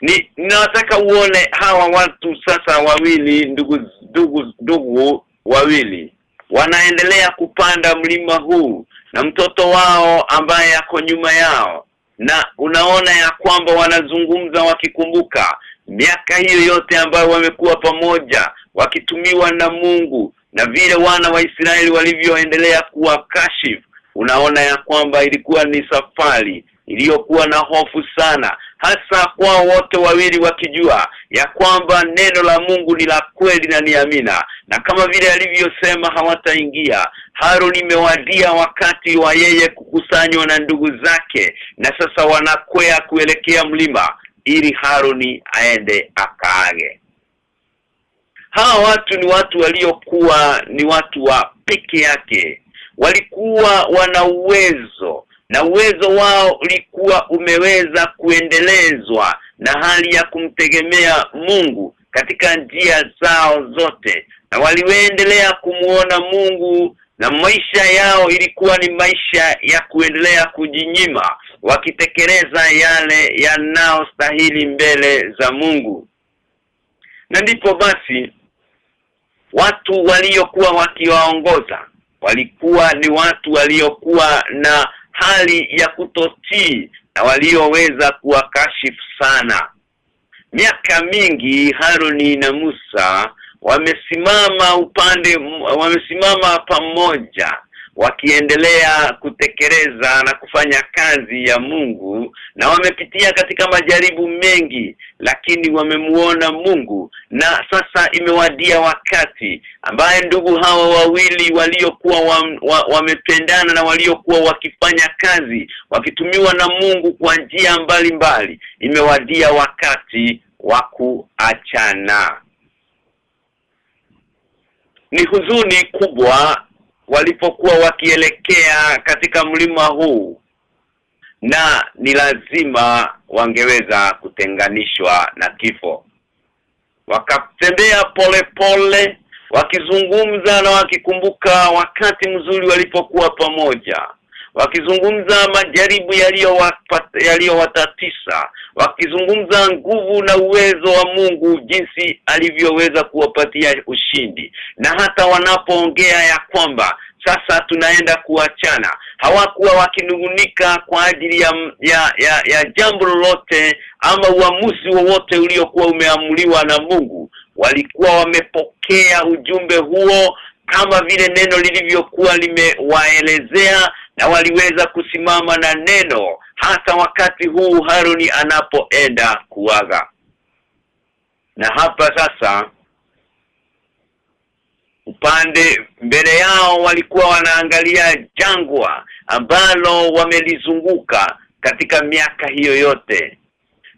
Ni nataka uone hawa watu sasa wawili ndugu ndugu ndugu wawili wanaendelea kupanda mlima huu na mtoto wao ambaye yako nyuma yao. Na unaona ya kwamba wanazungumza wakikumbuka miaka hiyo yote ambayo wamekuwa pamoja wakitumiwa na Mungu na vile wana wa Israeli walivyoendelea kuwa kashif. Unaona ya kwamba ilikuwa ni safari iliyokuwa na hofu sana hasa kwa wote wawili wakijua ya kwamba neno la Mungu ni la kweli na ni amina. Na kama vile alivyosema hawataingia. Haro imewadia wakati wa yeye kukusanywa na ndugu zake na sasa wanakwea kuelekea mlima ili Haruni aende akaage. Hawa watu ni watu waliokuwa ni watu wa peke yake. Walikuwa wana uwezo na uwezo wao ulikuwa umeweza kuendelezwa na hali ya kumtegemea Mungu katika njia zao zote. Na waliendelea kumuona Mungu na maisha yao ilikuwa ni maisha ya kuendelea kujinyima wakitekeleza yale yanayostahili mbele za Mungu. Na ndipo basi watu waliokuwa wakiwaongoza walikuwa ni watu waliokuwa na hali ya kutotii na walioweza kuwakashifu sana. Miaka mingi Haruni na Musa wamesimama upande wamesimama pamoja wakiendelea kutekeleza na kufanya kazi ya Mungu na wamepitia katika majaribu mengi lakini wamemuona Mungu. Na sasa imewadia wakati ambaye ndugu hawa wawili waliokuwa wamependana wa, wa na waliokuwa wakifanya kazi wakitumiwa na Mungu kwa njia mbalimbali imewadia wakati wa kuachana. Ni huzuni kubwa walipokuwa wakielekea katika mlima huu na ni lazima wangeweza kutenganishwa na kifo. Wakatembea polepole wakizungumza na wakikumbuka wakati mzuri walipokuwa pamoja wakizungumza majaribu yaliyowatatisa wakizungumza nguvu na uwezo wa Mungu jinsi alivyoweza kuwapatia ushindi. Na hata wanapoongea ya kwamba sasa tunaenda kuachana hawakuwa wakinungunika kwa ajili ya ya, ya, ya jambo lolote ama uamuzi wowote uliokuwa umeamuliwa na Mungu. Walikuwa wamepokea ujumbe huo kama vile neno lilivyokuwa limewaelezea na waliweza kusimama na neno hata wakati huu Haruni anapoenda kuaga. Na hapa sasa upande mbele yao walikuwa wanaangalia jangwa ambalo wamelizunguka katika miaka hiyo yote.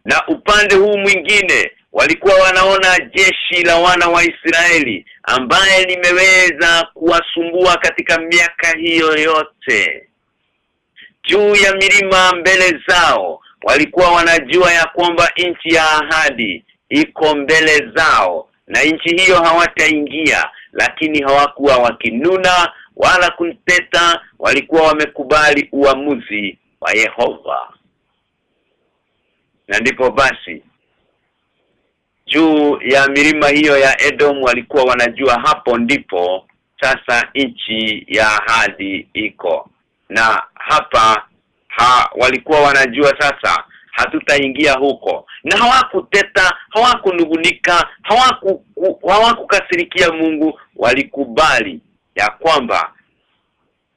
Na upande huu mwingine walikuwa wanaona jeshi la wana wa Israeli ambaye limeweza kuwasumbua katika miaka hiyo yote. Juu ya milima mbele zao walikuwa wanajua ya kwamba nchi ya ahadi iko mbele zao na nchi hiyo hawataingia lakini hawakuwa wakinuna wala kunteta walikuwa wamekubali uamuzi wa Yehova. Na ndipo basi juu ya milima hiyo ya Edom walikuwa wanajua hapo ndipo sasa nchi ya ahadi iko. Na hapa ha, walikuwa wanajua sasa hatutaingia huko. Na hawakuteta hawakunugunika hawaku hawakukasirikia Mungu. Walikubali ya kwamba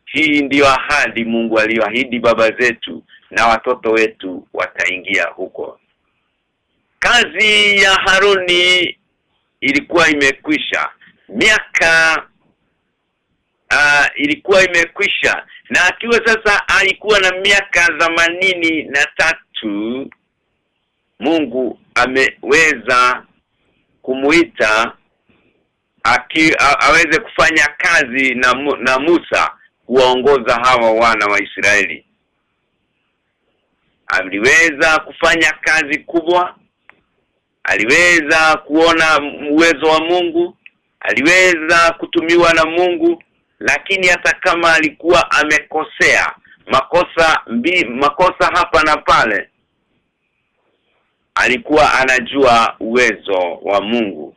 hii ndiyo ahadi Mungu aliyoahidi baba zetu na watoto wetu wataingia huko kazi ya Haruni ilikuwa imekwisha. Miaka uh, ilikuwa imekwisha. Na akiwa sasa alikuwa na miaka themanini na tatu Mungu ameweza kumuita aki, a, aweze kufanya kazi na, na Musa kuwaongoza hawa wana wa Israeli. Aliweza kufanya kazi kubwa aliweza kuona uwezo wa Mungu aliweza kutumiwa na Mungu lakini hata kama alikuwa amekosea makosa mbi, makosa hapa na pale alikuwa anajua uwezo wa Mungu.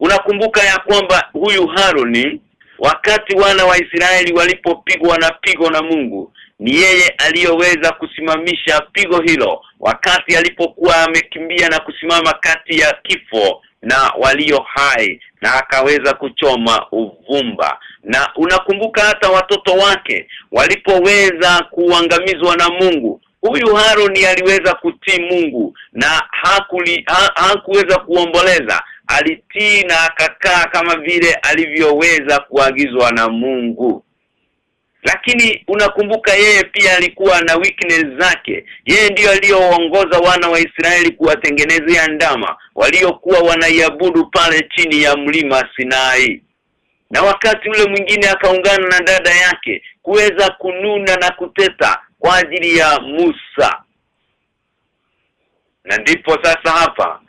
Unakumbuka ya kwamba huyu Haruni wakati wana wa Israeli walipopigwa na pigo na Mungu ni yeye aliyoweza kusimamisha pigo hilo wakati alipokuwa amekimbia na kusimama kati ya kifo na walio hai na akaweza kuchoma uvumba. Na unakumbuka hata watoto wake walipoweza kuangamizwa na Mungu. Huyu Haruni aliweza kutii Mungu na hakuli, ha, hakuweza kuomboleza. Alitii na akakaa kama vile alivyoweza kuagizwa na Mungu lakini unakumbuka yeye pia alikuwa na weakness zake. Yeye ndiyo aliyoongoza wana wa Israeli kuwatengenezea ndama waliokuwa wanaiabudu pale chini ya mlima Sinai. Na wakati ule mwingine akaungana na dada yake kuweza kununa na kuteta kwa ajili ya Musa. Na ndipo sasa hapa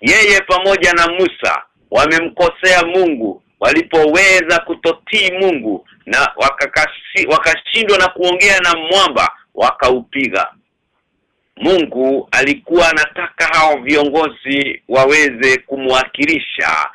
yeye pamoja na Musa wamemkosea Mungu walipoweza kutotii Mungu na wakashindwa na kuongea na mwamba wakaupiga. Mungu alikuwa anataka hao viongozi waweze kumwakilisha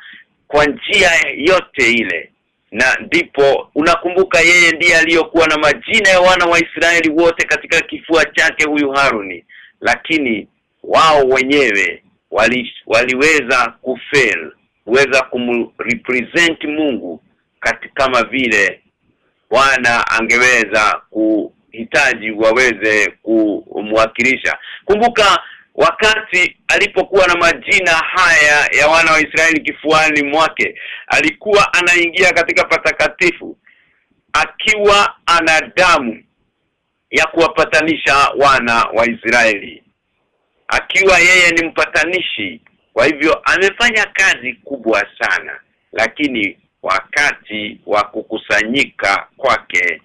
kwa njia yote ile. Na ndipo unakumbuka yeye ndiye aliyokuwa na majina ya wana wa Israeli wote katika kifua chake huyu Haruni. Lakini wao wenyewe wali, waliweza kufail kuweza kumrepresent Mungu katika kama vile wana angeweza kuhitaji waweze kumwakilisha. Kumbuka wakati alipokuwa na majina haya ya wana wa Israeli kifuani mwake alikuwa anaingia katika patakatifu akiwa ana damu ya kuwapatanisha wana wa Israeli. Akiwa yeye ni mpatanishi kwa hivyo amefanya kazi kubwa sana lakini wakati wa kukusanyika kwake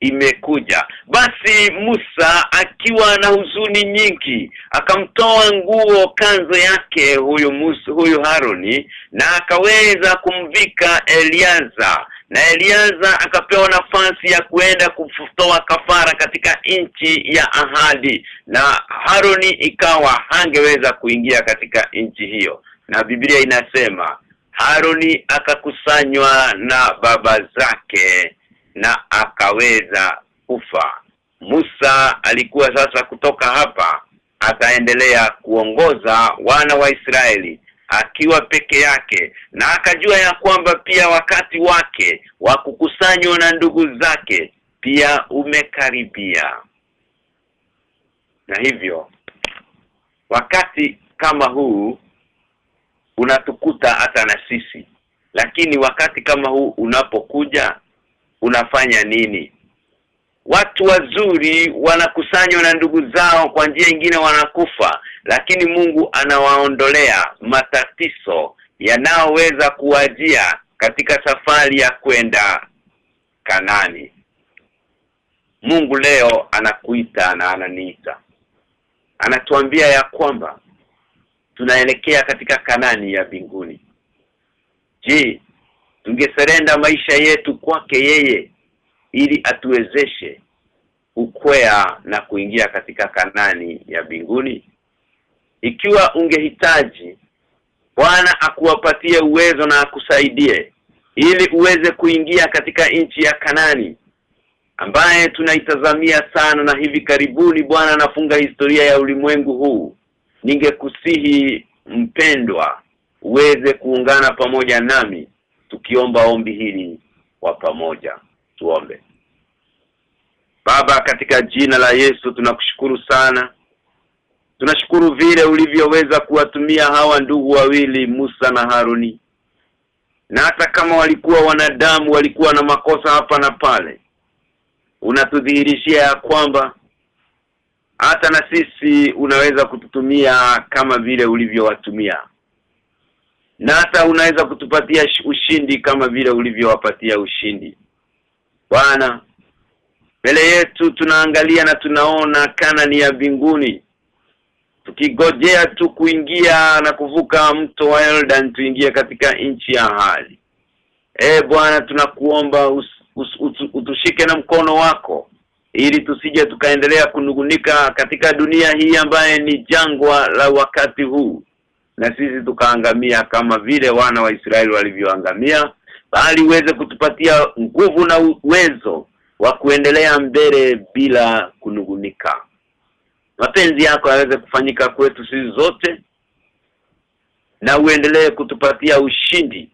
imekuja. Basi Musa akiwa na huzuni nyingi akamtoa nguo kanzo yake huyu Musa huyu Haruni na akaweza kumvika Eliaza na Eliaza akapewa nafasi ya kuenda kutoa kafara katika nchi ya ahadi. Na Haroni ikawa hangeweza kuingia katika nchi hiyo. Na Biblia inasema Haroni akakusanywa na baba zake na akaweza kufa. Musa alikuwa sasa kutoka hapa ataendelea kuongoza wana wa Israeli akiwa peke yake na akajua ya kwamba pia wakati wake wa kukusanywa na ndugu zake pia umekaribia. Na hivyo wakati kama huu unatukuta hata na sisi lakini wakati kama huu unapokuja unafanya nini watu wazuri wanakusanywa na ndugu zao kwa njia nyingine wanakufa lakini Mungu anawaondolea matatizo yanaoweza kuwajia katika safari ya kwenda Kanani. Mungu leo anakuita na ananiita. Anatuambia ya kwamba tunaelekea katika Kanani ya binguni je tungeserenda maisha yetu kwake yeye ili atuwezeshe kukwea na kuingia katika kanani ya binguni ikiwa ungehitaji Bwana akuwapatie uwezo na akusaidie ili uweze kuingia katika nchi ya Kanani ambaye tunaitazamia sana na hivi karibuni Bwana anafunga historia ya ulimwengu huu. Ningekusihi mpendwa uweze kuungana pamoja nami tukiomba ombi hili kwa pamoja tuombe. Baba katika jina la Yesu tunakushukuru sana. Tunashukuru vile ulivyoweza kuwatumia hawa ndugu wawili Musa na Haruni. Na hata kama walikuwa wanadamu walikuwa na makosa hapa na pale. Unatudhihirishia ya kwamba hata na sisi unaweza kututumia kama vile ulivyowatumia. Na hata unaweza kutupatia ushindi kama vile ulivyowapatia ushindi Bwana mbele yetu tunaangalia na tunaona kana ni ya mbinguni. Tukigojea tu kuingia na kuvuka mto wa Jordan tuingie katika nchi ya hali Eh Bwana tunakuomba us, us, us, utushike na mkono wako ili tusije tukaendelea kunugunika katika dunia hii ambaye ni jangwa la wakati huu. Na sisi tukaangamia kama vile wana wa Israeli walivyoangamia bali uweze kutupatia nguvu na uwezo wa kuendelea mbele bila kunugunika. Mapenzi yako yaweze kufanyika kwetu sisi zote na uendelee kutupatia ushindi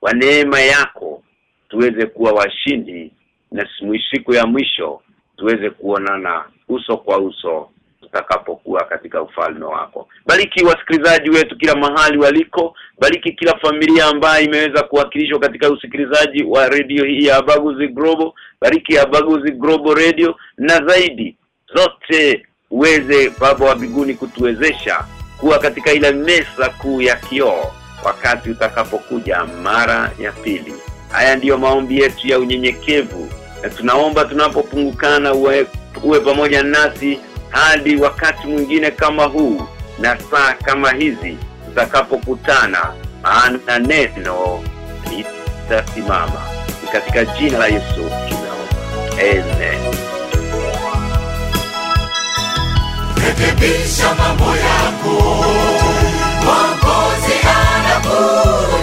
wa neema yako tuweze kuwa washindi na siku ya mwisho tuweze kuonana uso kwa uso tutakapokuwa katika ufalme wako. Bariki wasikilizaji wetu kila mahali waliko. Bariki kila familia ambayo imeweza kuwakilishwa katika usikilizaji wa redio hii ya Baguzi Global. Bariki ya Baguzi Global Radio. Na zaidi zote uweze baba wa biguni kutuwezesha kuwa katika ile mesa kuu ya kioo wakati utakapokuja mara ya pili. Haya ndiyo maombi yetu ya unyenyekevu. Na tunaomba tunapopungukana uwe, uwe pamoja nasi hadi wakati mwingine kama huu na saa kama hizi tutakapokutana maana neno litasimama. Katika jina la Yesu tunaomba. Amen. Mambo yako Mwokozi anakuja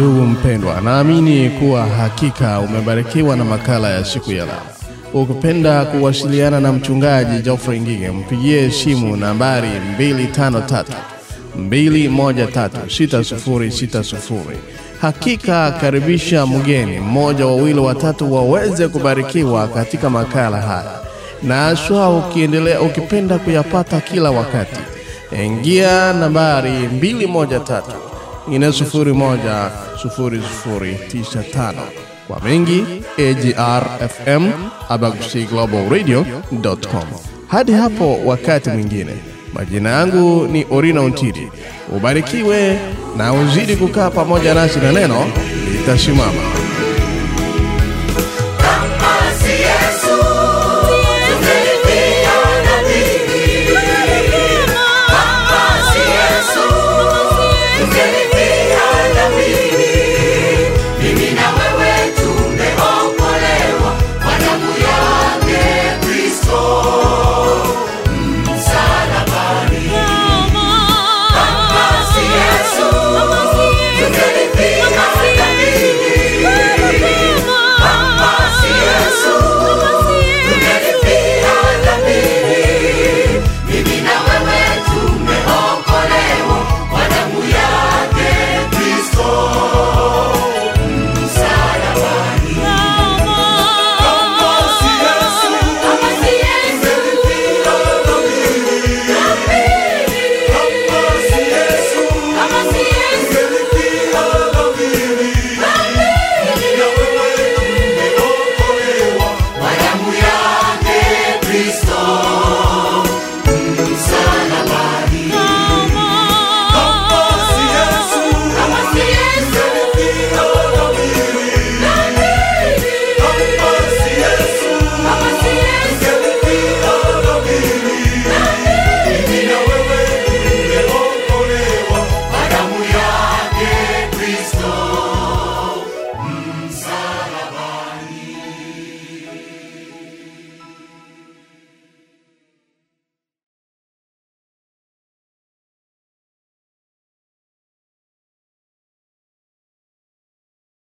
Ndugu mpendwa, naamini kuwa hakika umebarikiwa na makala ya siku ya leo. Ukipenda kuwasiliana na mchungaji Geoffrey Ngige, mpigie simu nambari 253 213 6060. Hakika karibisha mgeni mmoja, wawili, watatu waweze kubarikiwa katika makala haya, na aswa ukiendelea, ukipenda kuyapata kila wakati, ingia nambari 213 ine sufuri moja sufuri sufuri tisha tano kwa mengi AGRFM Abagusi. Hadi hapo wakati mwingine, majina yangu ni Orina Untiri. Ubarikiwe na uzidi kukaa pamoja nasi na neno litasimama.